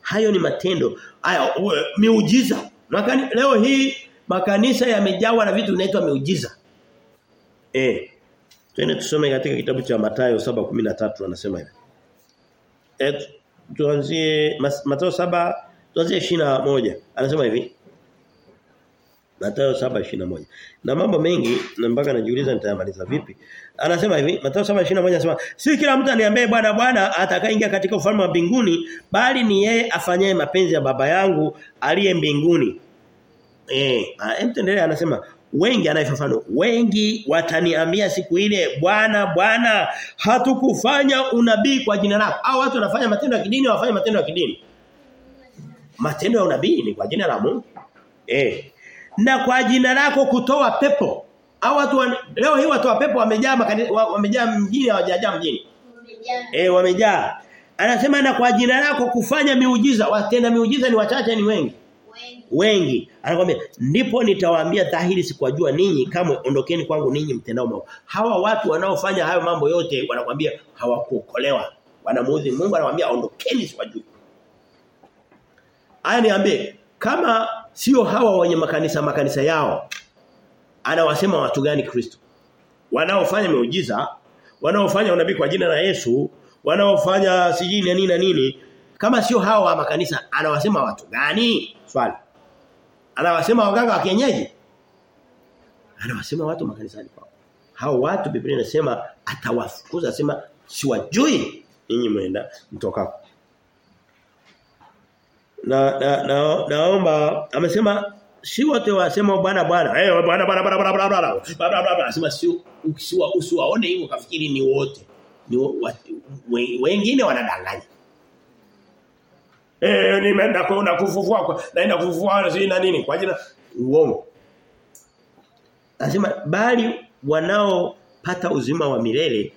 Hayo ni matendo. Haya miujiza. Makani, leo hii makanisa yamejawa na vitu vinaitwa miujiza. Eh. Twende tusome katika kitabu cha Mathayo 7:13 anasema hivi. Et tuanzie Mathayo 7 tuanzie 21 anasema hivi. Mathayo 7:21. Na mambo mengi na mpaka najiuliza nitayamaliza vipi. Anasema hivi, Mathayo 7:21 anasema, "Si kila mtu aniambie Bwana Bwana atakayeingia katika ufalme wa mbinguni, bali ni yeye afanyaye mapenzi ya Baba yangu aliye mbinguni." Eh, mtendelea anasema, wengi anaifafanua, wengi wataniambia siku ile, "Bwana Bwana, hatukufanya unabii kwa jina lako." Au watu wanafanya matendo ya kidini, wafanye matendo ya kidini. Matendo ya unabii ni kwa jina la Mungu. Eh, na kwa jina lako kutoa pepo. Au watu wan... leo hii watu wa pepo wamejaa wamejaa mjini hawajajaa mjini. Eh wamejaa. Anasema na kwa jina lako kufanya miujiza, watenda miujiza ni wachache ni wengi. Wengi. Anakuambia ndipo nitawaambia dhahiri sikwajua ninyi kama ondokeni kwangu ninyi mtendao maovu. Hawa watu wanaofanya hayo mambo yote wanakuambia hawakuokolewa. Wanamuudhi Mungu anawaambia ondokeni sikujua Aya niambie kama sio hawa wenye makanisa makanisa yao anawasema watu gani Kristo wanaofanya miujiza wanaofanya unabii kwa jina la Yesu wanaofanya sijini na nini na nini kama sio hawa wa makanisa anawasema watu gani swali anawasema waganga wa kienyeji? Anawasema watu makanisani kwao. Hao watu Biblia inasema atawafukuza sema siwajui ninyi mwenda mtokako na, na, na naomba amesema si wote wasema bwana bwana. Eh bwana bwana bwana bwana bwana bwana. Bwana bwana anasema si usiwaone hivyo kafikiri ni wote. Ni wengine wanadanganya eh nimeenda kuona kufufua kwa naenda kufufua na nini kwa jina uongo anasema bali wanaopata uzima wa milele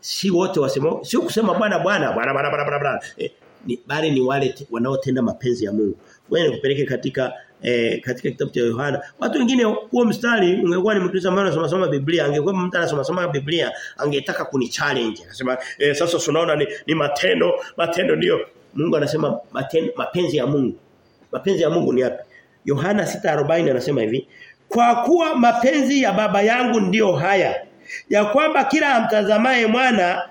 si wote wasema sio kusema bwana bwana bwana bwana bwana bwana eh, ni bali ni wale wanaotenda mapenzi ya Mungu. Wewe nikupeleke katika eh, katika kitabu cha Yohana. Watu wengine huo mstari ungekuwa ni Mkristo ambaye anasoma soma Biblia, angekuwa mtu anasoma soma Biblia, angetaka kunichallenge. Anasema eh, sasa tunaona ni, ni matendo, matendo ndio. Mungu anasema maten, mapenzi ya Mungu. Mapenzi ya Mungu ni yapi? Yohana 6:40 anasema hivi, kwa kuwa mapenzi ya baba yangu ndiyo haya ya kwamba kila amtazamaye mwana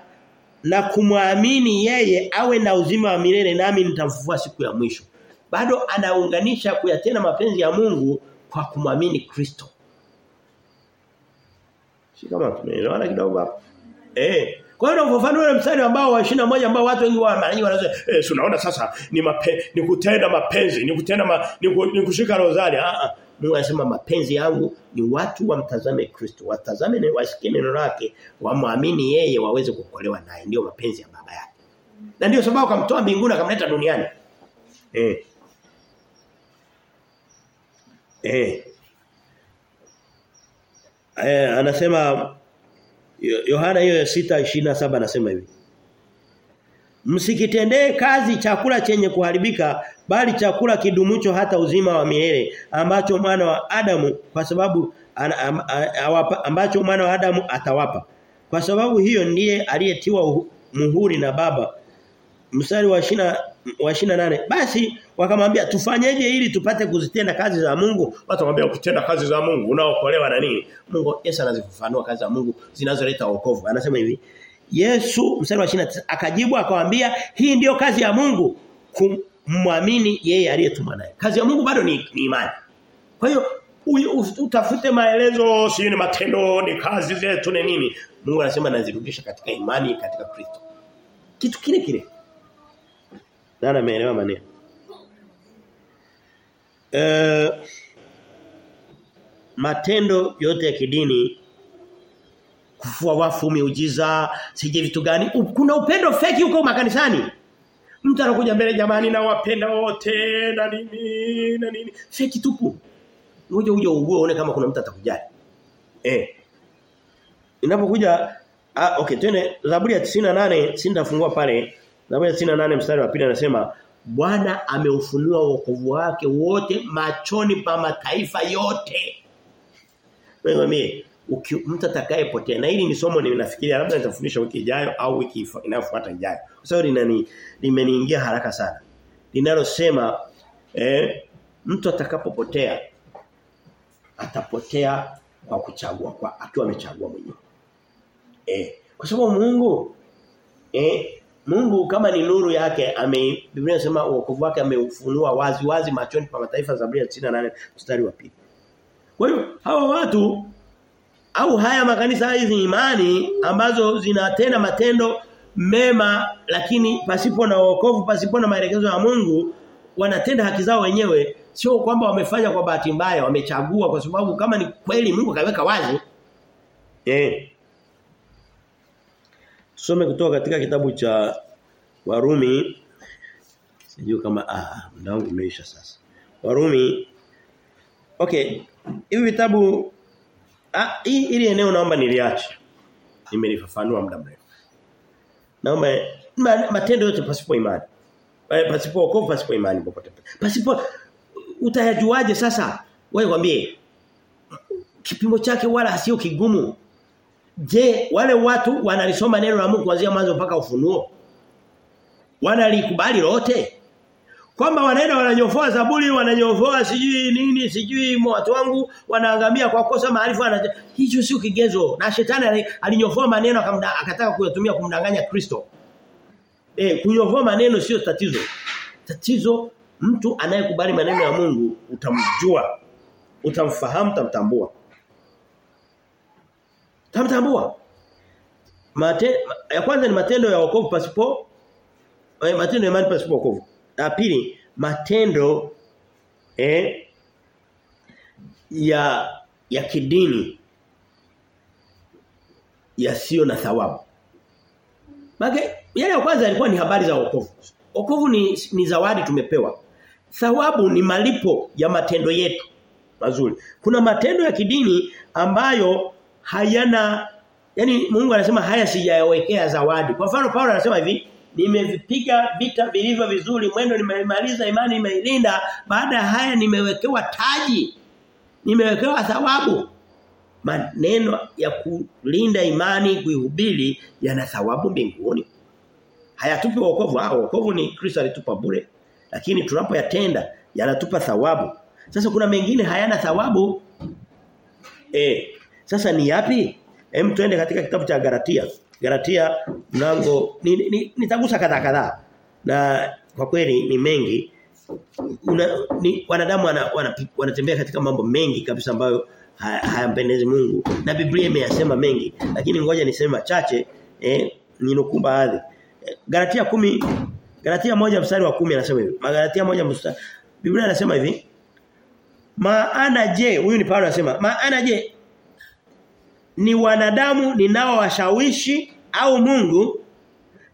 na kumwamini yeye awe na uzima wa milele nami nitamfufua siku ya mwisho. Bado anaunganisha kuyatenda mapenzi ya Mungu kwa kumwamini Kristo. Si kama tumeelewana kidogo hapa. Eh. Kwa hiyo ufafanue ule mstari ambao wa 21 ambao watu wengi wa mara nyingi wanasema eh unaona sasa ni mape, ni kutenda mapenzi, ni kutenda ma, ni, ku, ni kushika rozari. Ah ah. Mungu anasema mapenzi yangu ni watu wamtazame Kristo, watazame na wasikie neno lake, wamwamini yeye waweze kuokolewa naye. Ndio mapenzi ya baba yake. Na ndio sababu akamtoa mbinguni akamleta duniani. Eh. Eh. Eh anasema Yohana hiyo ya 6:27 anasema hivi. Msikitendee kazi chakula chenye kuharibika bali chakula kidumucho hata uzima wa milele ambacho mwana wa Adamu kwa sababu an, am, awapa, ambacho mwana wa Adamu atawapa. Kwa sababu hiyo ndiye aliyetiwa muhuri na baba. Mstari wa shina wa 28 basi wakamwambia tufanyeje ili tupate kuzitenda kazi za Mungu? Watu wakamwambia kutenda kazi za Mungu unaokolewa na nini? Mungu Yesu anazifafanua kazi za Mungu zinazoleta wokovu. Anasema hivi Yesu mstari wa 29 akajibu akamwambia hii ndiyo kazi ya Mungu kumwamini yeye aliyetumwa naye. Kazi ya Mungu bado ni, ni imani. Kwa hiyo utafute maelezo si ni matendo ni kazi zetu ni nini. Mungu anasema nazirudisha katika imani katika Kristo. Kitu kile kile Nani ameelewa maneno? Eh matendo yote ya kidini kufua wafu miujiza sije vitu gani kuna upendo feki huko makanisani. Mtu anakuja mbele jamani na wapenda wote na nini na nini. Feki tupu. Ngoja uje ugue uone kama kuna mtu atakujali. Eh. Inapokuja ah okay twende Zaburi ya 98 sindafungua pale Zaburi ya 68 mstari wa pili anasema Bwana ameufunua wokovu wake wote machoni pa mataifa yote. Wewe mtu atakayepotea na hili ni somo ninafikiria labda nitafundisha wiki ijayo au wiki inayofuata ijayo. Kwa sababu linani limeniingia haraka sana. Linalosema eh mtu atakapopotea atapotea kwa kuchagua kwa akiwa amechagua mwenyewe. Eh kwa sababu Mungu eh Mungu kama ni nuru yake ame Biblia inasema wokovu wake ameufunua wazi wazi machoni pa mataifa Zaburi ya 98 mstari wa pili. Kwa hiyo hawa watu au haya makanisa hizi imani ambazo zinatenda matendo mema lakini pasipo na wokovu pasipo na maelekezo ya Mungu wanatenda haki zao wenyewe sio kwamba wamefanya kwa bahati mbaya wamechagua kwa sababu kama ni kweli Mungu kaweka wazi eh Tusome kutoka katika kitabu cha Warumi sijui kama ah muda wangu umeisha sasa. Warumi Okay, hivi vitabu ah hii ili eneo naomba niliache. Nimelifafanua muda mrefu. Naomba matendo yote pasipo imani. Pasipo wokovu pasipo imani popote. Pasipo utayajuaje sasa? Wewe kwambie kipimo chake wala sio kigumu. Je, wale watu wanalisoma neno la Mungu kuanzia mwanzo mpaka ufunuo? Wanalikubali lote? Kwamba wanaenda wananyofoa zaburi, wananyofoa sijui nini, sijui watu wangu wanaangamia kwa kosa maarifa hicho sio kigezo. Na shetani alinyofoa maneno akataka kuyatumia kumdanganya Kristo. Eh, kunyofoa maneno sio tatizo. Tatizo mtu anayekubali maneno ya Mungu utamjua. Utamfahamu, utamtambua. Tamtambua. Mate, ya kwanza ni matendo ya wokovu pasipo eh, matendo ya imani pasipo wokovu. La pili matendo eh ya ya kidini yasiyo na thawabu. Mage yale ya kwanza yalikuwa ni habari za wokovu. Wokovu ni, ni zawadi tumepewa. Thawabu ni malipo ya matendo yetu mazuri. Kuna matendo ya kidini ambayo hayana yani Mungu anasema haya sijayawekea zawadi. Kwa mfano Paulo anasema hivi nimevipiga vita vilivyo vizuri mwendo nimeimaliza, imani imeilinda baada ya haya nimewekewa taji nimewekewa thawabu. Maneno ya kulinda imani kuihubiri yana thawabu mbinguni. Hayatupi wokovu. Ah wokovu ni Kristo alitupa bure lakini tunapoyatenda yanatupa thawabu. Sasa kuna mengine hayana thawabu. Eh sasa ni yapi? Hem tuende katika kitabu cha Galatia. Galatia mlango nitagusa ni, ni kadhaa kadhaa. Na kwa kweli ni mengi. Una, ni wanadamu wana, wana, wanatembea katika mambo mengi kabisa ambayo hayampendezi haya Mungu. Na Biblia imeyasema mengi. Lakini ngoja niseme machache eh ninukuu baadhi eh, Galatia kumi Galatia moja mstari wa kumi anasema hivi. Galatia moja mstari Biblia inasema hivi. Maana je huyu ni Paulo anasema maana je ni wanadamu ninaowashawishi au Mungu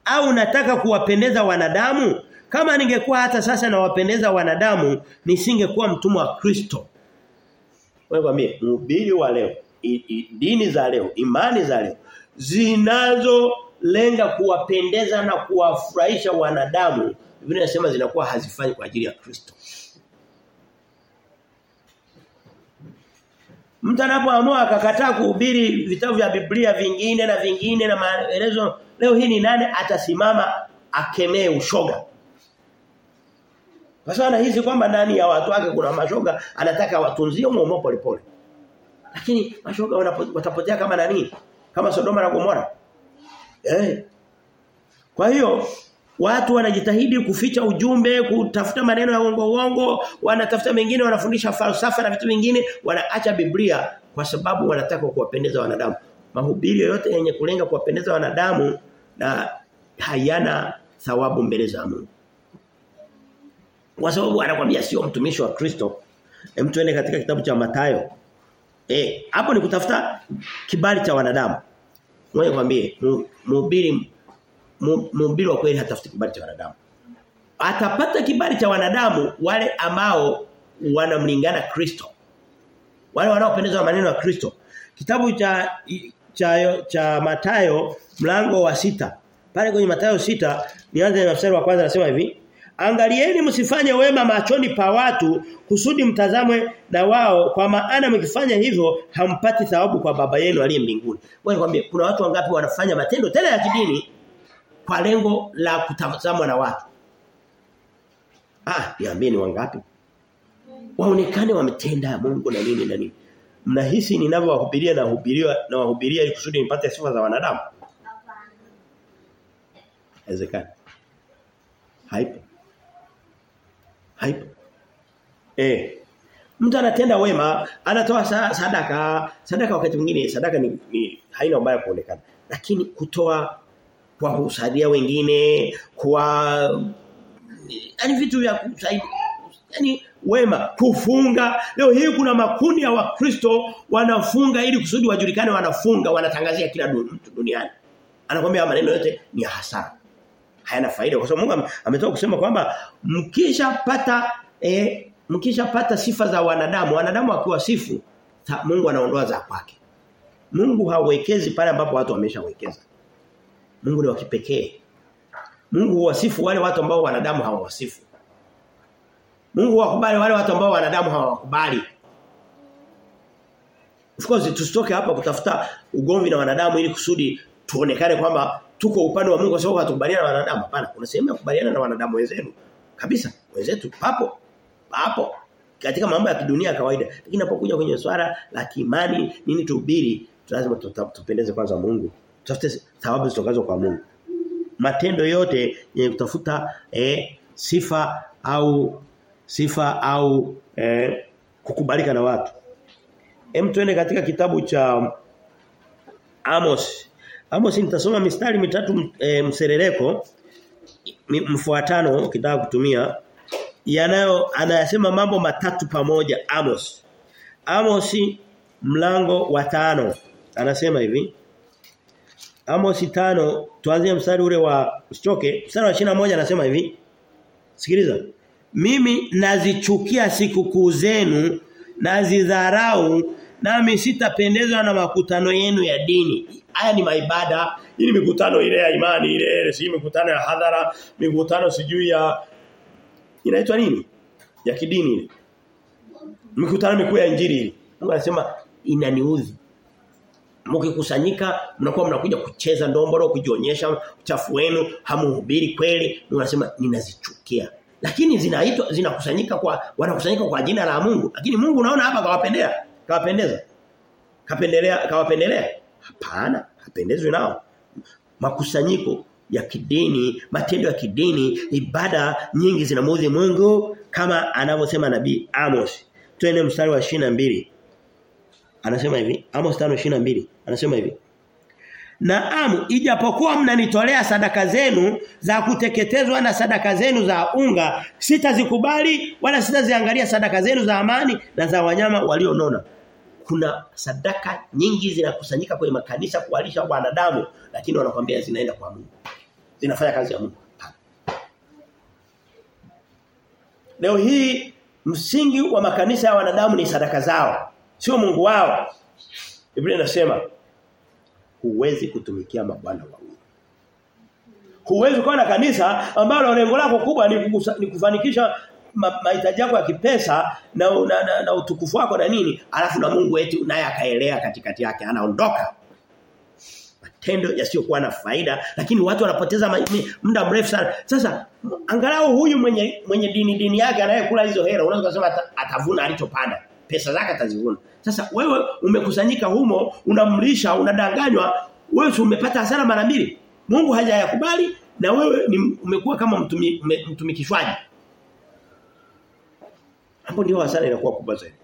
au nataka kuwapendeza wanadamu? Kama ningekuwa hata sasa nawapendeza wanadamu nisingekuwa mtumwa wa Kristo. Wewe kwambie mhubiri wa leo i, i, dini za leo imani za leo zinazolenga kuwapendeza na kuwafurahisha wanadamu Biblia inasema zinakuwa hazifanyi kwa ajili ya Kristo Mtu anapoamua akakataa kuhubiri vitabu vya Biblia vingine na vingine na maelezo leo hii ni nani atasimama akemee ushoga kwa sababu kwamba ndani ya watu wake kuna mashoga anataka watunzie muomo polepole. Lakini mashoga watapotea kama nani? Kama Sodoma na Gomora. Eh. Kwa hiyo watu wanajitahidi kuficha ujumbe, kutafuta maneno ya uongo uongo, wanatafuta mengine wanafundisha falsafa na vitu vingine, wanaacha Biblia kwa sababu wanataka kuwapendeza wanadamu. Mahubiri yote yenye kulenga kuwapendeza wanadamu na hayana thawabu mbele za Mungu. Kwa sababu anakuambia sio mtumishi wa Kristo. Hem tuende katika kitabu cha Matayo. Eh, hapo ni kutafuta kibali cha wanadamu. Ngoja kwambie mhubiri mhubiri wa kweli hatafuti kibali cha wanadamu. Atapata kibali cha wanadamu wale ambao wanamlingana Kristo. Wale wanaopendezwa maneno ya Kristo. Kitabu cha cha cha Mathayo mlango wa sita Pale kwenye Mathayo sita nianze na mstari wa kwanza nasema hivi Angalieni msifanye wema machoni pa watu kusudi mtazamwe na wao kwa maana mkifanya hivyo hampati thawabu kwa baba yenu aliye mbinguni. Wewe kuna watu wangapi wanafanya matendo tena ya kidini kwa lengo la kutazamwa na watu. Ah, niambie ni wangapi? Waonekane wametenda Mungu na nini na nini. Mnahisi ninavyowahubiria na hubiriwa na wahubiria ili kusudi nipate sifa za wanadamu? Haiwezekani. Haipo. Haipo. Eh. Mtu anatenda wema, anatoa sadaka, sadaka wakati mwingine sadaka ni, ni haina ubaya kuonekana. Lakini kutoa kwa kusaidia wengine, kwa yani vitu vya kusaidia yani wema, kufunga. Leo hii kuna makundi ya Wakristo wanafunga ili kusudi wajulikane wanafunga, wanatangazia kila mtu duniani. Anakuambia maneno yote ni hasa hasara hayana faida kwa sababu Mungu ametoka kusema kwamba mkishapata eh, mkishapata sifa za wanadamu wanadamu akiwasifu Mungu anaondoa za kwake Mungu hawekezi pale ambapo watu wameshawekeza Mungu ni wa kipekee. Mungu huwasifu wale watu ambao wanadamu hawawasifu. Mungu huwakubali wale watu ambao wanadamu hawawakubali. Of course tusitoke hapa kutafuta ugomvi na wanadamu ili kusudi tuonekane kwamba tuko upande wa Mungu kwa sababu hatukubaliana na wanadamu. Hapana kuna sehemu ya kukubaliana na wanadamu wenzenu. Kabisa wenzetu papo papo. Katika mambo ya kidunia kawaida lakini inapokuja kwenye swala la kimani nini tuhubiri lazima tupendeze kwanza Mungu. Tutafute thawabu zitokazo kwa Mungu matendo yote yenye kutafuta eh, sifa au sifa au eh, kukubalika na watu hem tuende katika kitabu cha Amos Amos nitasoma mistari mitatu e, mserereko mfuatano ukitaka kutumia yanayo anayasema mambo matatu pamoja Amos. Amos mlango wa tano anasema hivi. Amos tano tuanzie mstari ule wa usichoke mstari wa moja anasema hivi. Sikiliza. Mimi nazichukia sikukuu zenu nazidharau nami sitapendezwa na makutano yenu ya dini. Haya ni maibada, hii ni mikutano ile ya imani ile, si mikutano ya hadhara, mikutano sijui ya inaitwa nini? Ya kidini ile. Mikutano mikuu ya injili ile. Mungu anasema inaniudhi. Mkikusanyika mnakuwa mnakuja kucheza ndomboro kujionyesha uchafu wenu, hamuhubiri kweli, unasema ninazichukia. Lakini zinaitwa zinakusanyika kwa wanakusanyika kwa jina la Mungu. Lakini Mungu unaona hapa kawapendea, kawapendeza. Kapendelea kawapendelea? Hapana, hapendezwi nao. Makusanyiko ya kidini, matendo ya kidini, ibada nyingi zinamudhi Mungu kama anavyosema nabii Amos. Twende mstari wa mbili Anasema hivi, Amos 5:22 anasema hivi. Naamu ijapokuwa mnanitolea sadaka zenu za kuteketezwa na sadaka zenu za unga sitazikubali wala sitaziangalia sadaka zenu za amani na za wanyama walionona. Kuna sadaka nyingi zinakusanyika kwenye makanisa kuwalisha wanadamu lakini wanakuambia zinaenda kwa Mungu. Zinafanya kazi ya Mungu. Leo hii msingi wa makanisa ya wanadamu ni sadaka zao sio Mungu wao. Biblia inasema huwezi kutumikia mabwana wawili. Huwezi kuwa na kanisa ambalo lengo lako kubwa ni, ni kufanikisha mahitaji yako ya kipesa na, na, na, na utukufu wako na nini alafu na Mungu wetu naye akaelea katikati yake anaondoka. Matendo yasiyokuwa na faida lakini watu wanapoteza muda mrefu sana. Sasa angalau huyu mwenye mwenye dini dini yake anayekula hizo hela unaweza kusema atavuna alichopanda. Pesa zake atazivuna. Sasa wewe umekusanyika humo, unamlisha, unadanganywa, wewe umepata hasara mara mbili. Mungu hajayakubali na wewe ni umekuwa kama mtumi, mtumikishwaji. Hapo ndio hasara inakuwa kubwa zaidi.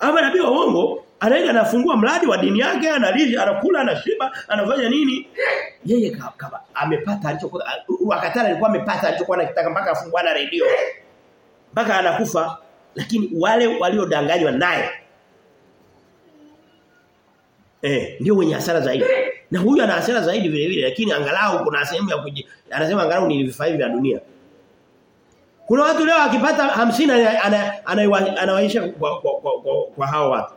Ama nabii wa uongo anaenda anafungua mradi wa dini yake, analisha, anakula, anashiba, anafanya nini? Yeye kama amepata alichokuwa wakati alikuwa amepata alichokuwa anakitaka mpaka afungua na redio. Mpaka anakufa lakini wale waliodanganywa naye eh ndio wenye hasara zaidi. Na huyu ana hasara zaidi vile vile lakini angalau kuna sehemu ya kuji, anasema angalau ni vifaa vya dunia. Kuna watu leo akipata 50 anawaisha kwa, kwa, kwa, kwa, kwa hao watu.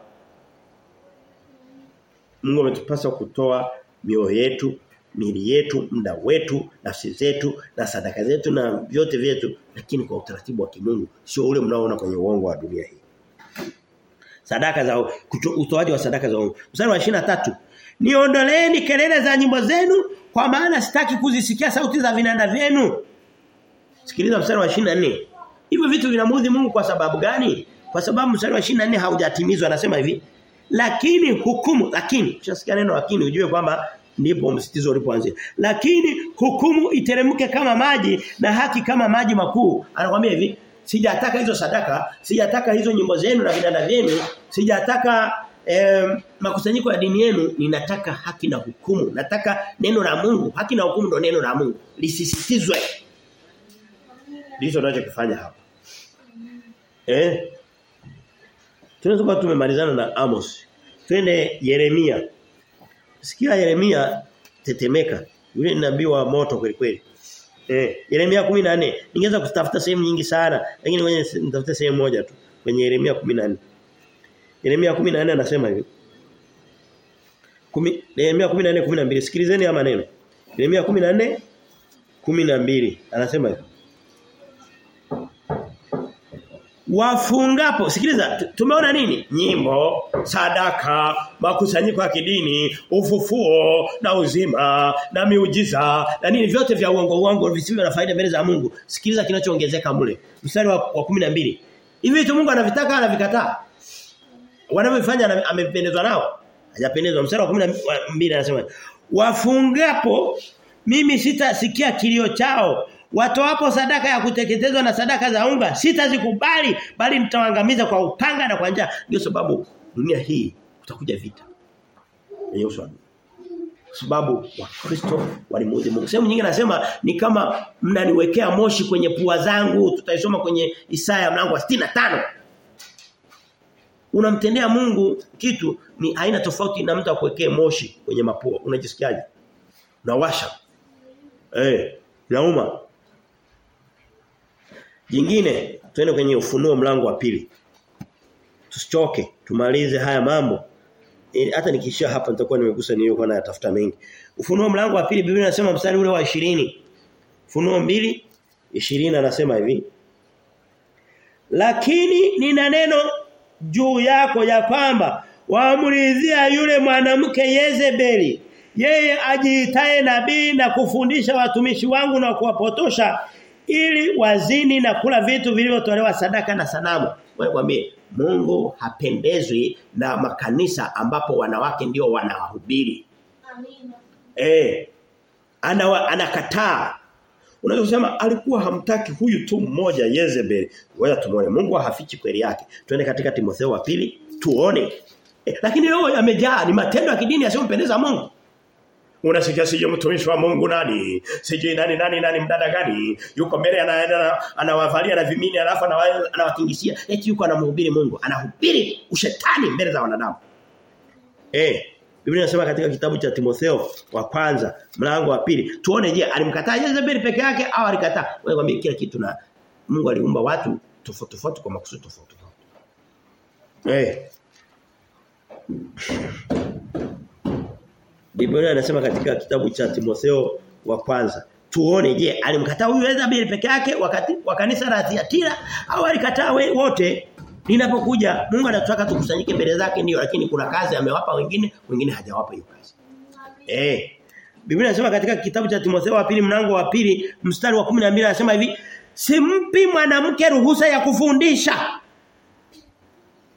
Mungu ametupasa kutoa mioyo yetu mili yetu, muda wetu, nafsi zetu na sadaka zetu na vyote vyetu lakini kwa utaratibu wa kimungu sio ule mnaoona kwenye uongo wa dunia hii. Sadaka za utoaji wa sadaka za. Mstari wa 23. Niondoleeni kelele za nyimbo zenu kwa maana sitaki kuzisikia sauti za vinanda vyenu. Sikiliza mstari wa 24. Hivyo vitu vinamudhi Mungu kwa sababu gani? Kwa sababu mstari wa 24 haujatimizwa anasema hivi. Lakini hukumu lakini ushasikia neno lakini ujue kwamba ndipo msitizo ulipoanzia. Lakini hukumu iteremke kama maji na haki kama maji makuu. Anakuambia hivi, sijataka hizo sadaka, sijataka hizo nyimbo zenu na vidanda vyenu, sijataka eh, makusanyiko ya dini yenu, ninataka haki na hukumu. Nataka neno la Mungu, haki na hukumu ndo neno la Mungu. Lisisitizwe. Ndicho tunachokifanya hapa. Eh? Tunaweza tumemalizana na Amos. Twende Yeremia. Sikia Yeremia tetemeka. Yule nabii wa moto kweli kweli. Eh, Yeremia 14. Ningeweza kutafuta sehemu nyingi sana, lakini ngoja nitafute sehemu moja tu kwenye Yeremia 14. Yeremia 14 anasema hivi. Kumi, Yeremia 14 12. Sikilizeni haya maneno. Yeremia 14 12 anasema hivi. Wafungapo. Sikiliza tumeona nini? Nyimbo sadaka makusanyiko ya kidini ufufuo na uzima na miujiza na nini vyote vya uongo uongo visivyo na faida mbele za Mungu. Sikiliza kinachoongezeka mule. Mstari wa, wa 12 hivi vitu Mungu anavitaka anavikataa? Wanavyofanya amependezwa nao? Hajapendezwa. Mstari wa 12 anasema wafungapo mimi sitasikia kilio chao watoapo sadaka ya kuteketezwa na sadaka za unga sitazikubali bali nitawaangamiza kwa upanga na kwa njaa. Ndio sababu dunia hii utakuja vita. Yesu sababu wakristo walimuudhi Mungu. Sehemu nyingine anasema ni kama mnaniwekea moshi kwenye pua zangu. Tutaisoma kwenye Isaya mlango wa 65 unamtendea Mungu kitu ni aina tofauti na mtu akuwekee moshi kwenye mapua. Unajisikiaje? Unawasha. Eh hey, nauma Jingine twende kwenye ufunuo mlango wa pili. Tusichoke, tumalize haya mambo. E, hata nikishia hapa nitakuwa nimegusa niliyokuwa nayatafuta mengi. Ufunuo mlango wa pili Biblia inasema mstari ule wa 20. Ufunuo mbili 20 anasema hivi. Lakini nina neno juu yako ya kwamba waamrizia yule mwanamke Yezebeli yeye ajiitaye nabii na kufundisha watumishi wangu na kuwapotosha ili wazini na kula vitu vilivyotolewa sadaka na sanamu. Wewe mwambie Mungu hapendezwi na makanisa ambapo wanawake ndio wanawahubiri. Amina. Eh. Ana anakataa. Unaweza kusema alikuwa hamtaki huyu tu mmoja Jezebel. Wewe tumuone. Mungu hafichi kweli yake. Twende katika Timotheo wa pili Tuone. Eh, lakini leo amejaa ni matendo ya kidini yasiyompendeza Mungu. Unasikia sijui mtumishi wa Mungu nani? Sijui nani nani nani mdada gani? Yuko mbele anaenda anawavalia na vimini alafu anawatingishia Eti yuko anamhubiri Mungu. Anahubiri ushetani mbele za wanadamu. Eh, Biblia inasema katika kitabu cha Timotheo wa kwanza mlango wa pili tuone je alimkataa Jezebeli peke yake au alikataa wewe kwambie kila kitu na Mungu aliumba watu tofauti tofauti kwa makusudi tofauti tofauti eh Biblia inasema katika kitabu cha Timotheo wa kwanza tuone je alimkataa huyu Ezabeli peke yake wakati wa kanisa la Thiatira au alikataa wote Ninapokuja Mungu anataka tukusanyike mbele zake ndio lakini kuna kazi amewapa wengine wengine hajawapa hiyo kazi. Eh. Biblia inasema katika kitabu cha Timotheo wa pili mlango wa pili mstari wa 12 anasema hivi simpi mwanamke ruhusa ya kufundisha.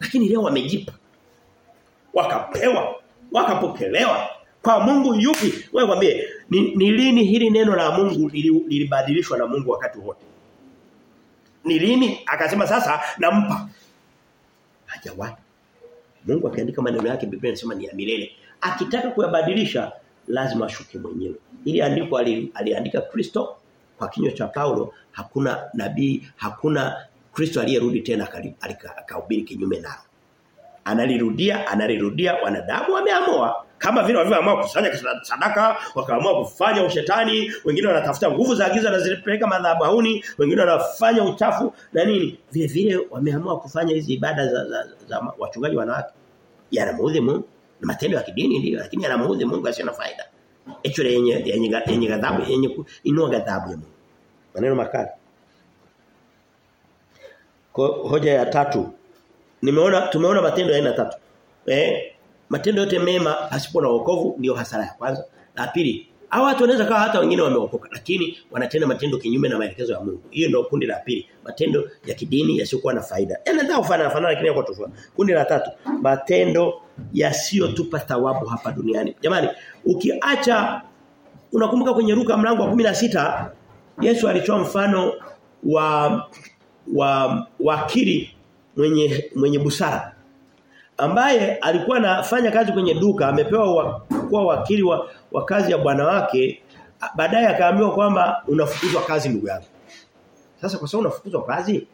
Lakini leo wamejipa. Wakapewa, wakapokelewa. Kwa Mungu yupi? Wewe mwambie ni, ni lini hili neno la Mungu lilibadilishwa na Mungu wakati wote? Ni lini? Akasema sasa nampa hajawahi. Mungu akiandika maneno yake Biblia inasema ni ya milele. Akitaka kuyabadilisha lazima ashuke mwenyewe. Ili andiko aliandika Kristo kwa kinywa cha Paulo hakuna nabii hakuna Kristo aliyerudi tena akahubiri kinyume nao. Analirudia analirudia wanadamu wameamua kama vile walivyoamua kusanya sadaka wakaamua kufanya ushetani wengine wanatafuta nguvu za giza na zilipeleka madhabahuni wengine wanafanya uchafu na nini. Vile vile wameamua kufanya hizi ibada za, za, za wachungaji wanawake. Yanamuudhi Mungu. Na matendo ya kidini ndio lakini yanamuudhi Mungu asiyo na faida. Hicho yenye yenye ghadhabu yenye inua ghadhabu ya Mungu. Maneno makali. Hoja ya tatu. Nimeona tumeona matendo ya aina tatu. Eh matendo yote mema pasipo na wokovu ndio hasara ya kwanza. La pili, hao watu wanaweza kawa hata wengine wameokoka lakini wanatenda matendo kinyume na maelekezo ya Mungu. Hiyo ndio kundi la pili, matendo ya kidini yasiyokuwa na faida. Yanaweza kufanana fanana lakini yako tofauti. Kundi la tatu, matendo yasiyotupa thawabu hapa duniani. Jamani, ukiacha unakumbuka kwenye Luka mlango wa 16 Yesu alitoa mfano wa wa wakili mwenye mwenye busara ambaye alikuwa anafanya kazi kwenye duka amepewa wa, kuwa wakili wa, wa kazi ya bwana wake baadaye akaambiwa kwamba unafukuzwa kazi ndugu yangu. Sasa kwa sababu unafukuzwa kazi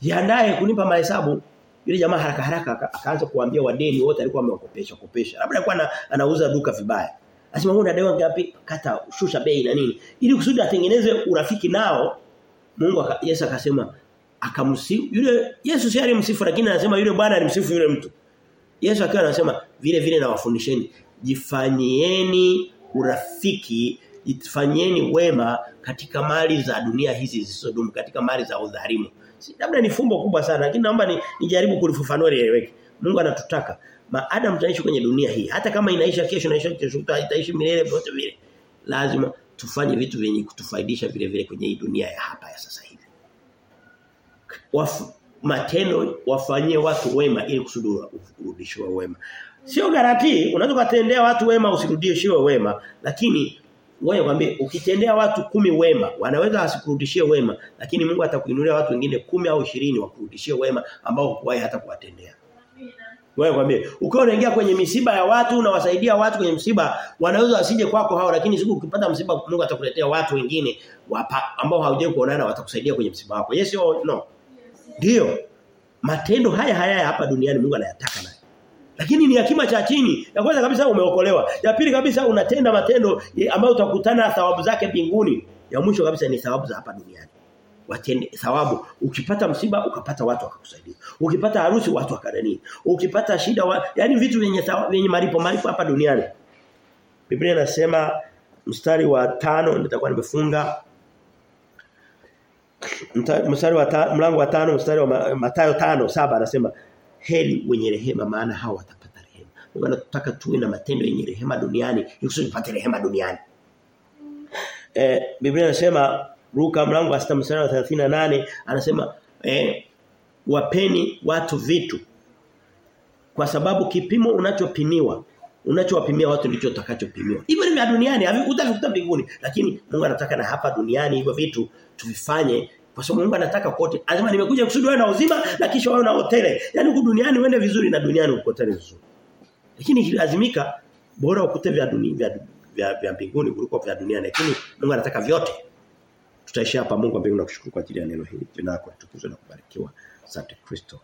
jiandae kunipa mahesabu yule jamaa haraka haraka akaanza kuambia wadeni wote alikuwa amewakopesha kopesha. Labda alikuwa anauza duka vibaya. Anasema wewe unadaiwa ngapi? Kata shusha bei na nini. Ili kusudi atengeneze urafiki nao Mungu Yesu akasema akamsifu yule Yesu si alimsifu lakini anasema yule bwana alimsifu yule mtu. Yesu akiwa anasema vile vile nawafundisheni jifanyieni urafiki jifanyeni wema katika mali za dunia hizi zisizodumu katika mali za udhalimu. Labda ni fumbo kubwa sana lakini naomba ni, nijaribu kulifafanua lieleweke. Mungu anatutaka maadamu tunaishi kwenye dunia hii hata kama inaisha kesho inaisha kesho itaishi milele vyote vile lazima tufanye vitu vyenye kutufaidisha vile vile kwenye hii dunia ya hapa ya sasa hivi Waf, matendo wafanyie watu wema ili kusudi urudishiwe wema sio garantii unaweza kutendea watu wema usirudishiwe wema lakini wewe kwambie ukitendea watu kumi wema wanaweza asikurudishie wema lakini Mungu atakuinulia watu wengine kumi au ishirini wakurudishie wema ambao huwahi hata kuwatendea wewe kwambie ukiwa unaingia kwenye misiba ya watu unawasaidia watu kwenye msiba wanaweza wasije kwako hao lakini siku ukipata msiba Mungu atakuletea watu wengine ambao haujawahi kuonana watakusaidia kwenye msiba wako. Yes or no? Ndio. Matendo haya haya hapa duniani Mungu anayataka naye. Lakini ni hakima cha chini. Ya kwanza kabisa umeokolewa. Ya pili kabisa unatenda matendo ambayo utakutana na thawabu zake mbinguni. Ya mwisho kabisa ni thawabu za hapa duniani. Watende thawabu. Ukipata msiba ukapata watu wakakusaidia. Ukipata harusi watu wakadani. Ukipata shida wa, yani vitu vyenye vyenye malipo malipo hapa duniani. Biblia inasema mstari wa tano nitakuwa nimefunga mstari wa mlango wa tano mstari wa Mathayo tano saba anasema heli wenye rehema maana hao watapata rehema. Mungu anataka tuwe na matendo yenye rehema duniani ili tusipate rehema duniani. Eh Biblia inasema Luka mlango wa 6 mstari wa 38 anasema eh wapeni watu vitu kwa sababu kipimo unachopimiwa unachowapimia watu ndicho utakachopimiwa. Hivyo ni duniani, havikuta mbinguni, lakini Mungu anataka na hapa duniani hivyo vitu tuvifanye Kwa sababu Mungu anataka kote. Anasema nimekuja kusudi wewe na uzima na kisha wewe na hotele. Yaani huku duniani uende vizuri na duniani ukotele vizuri. Lakini ikilazimika bora ukute vya dunia vya vya, vya mbinguni kuliko vya duniani lakini Mungu anataka vyote. Tutaishia hapa Mungu mbinguni na kushukuru kwa ajili ya neno hili. Jina lako litukuzwe na kubarikiwa. Asante Kristo.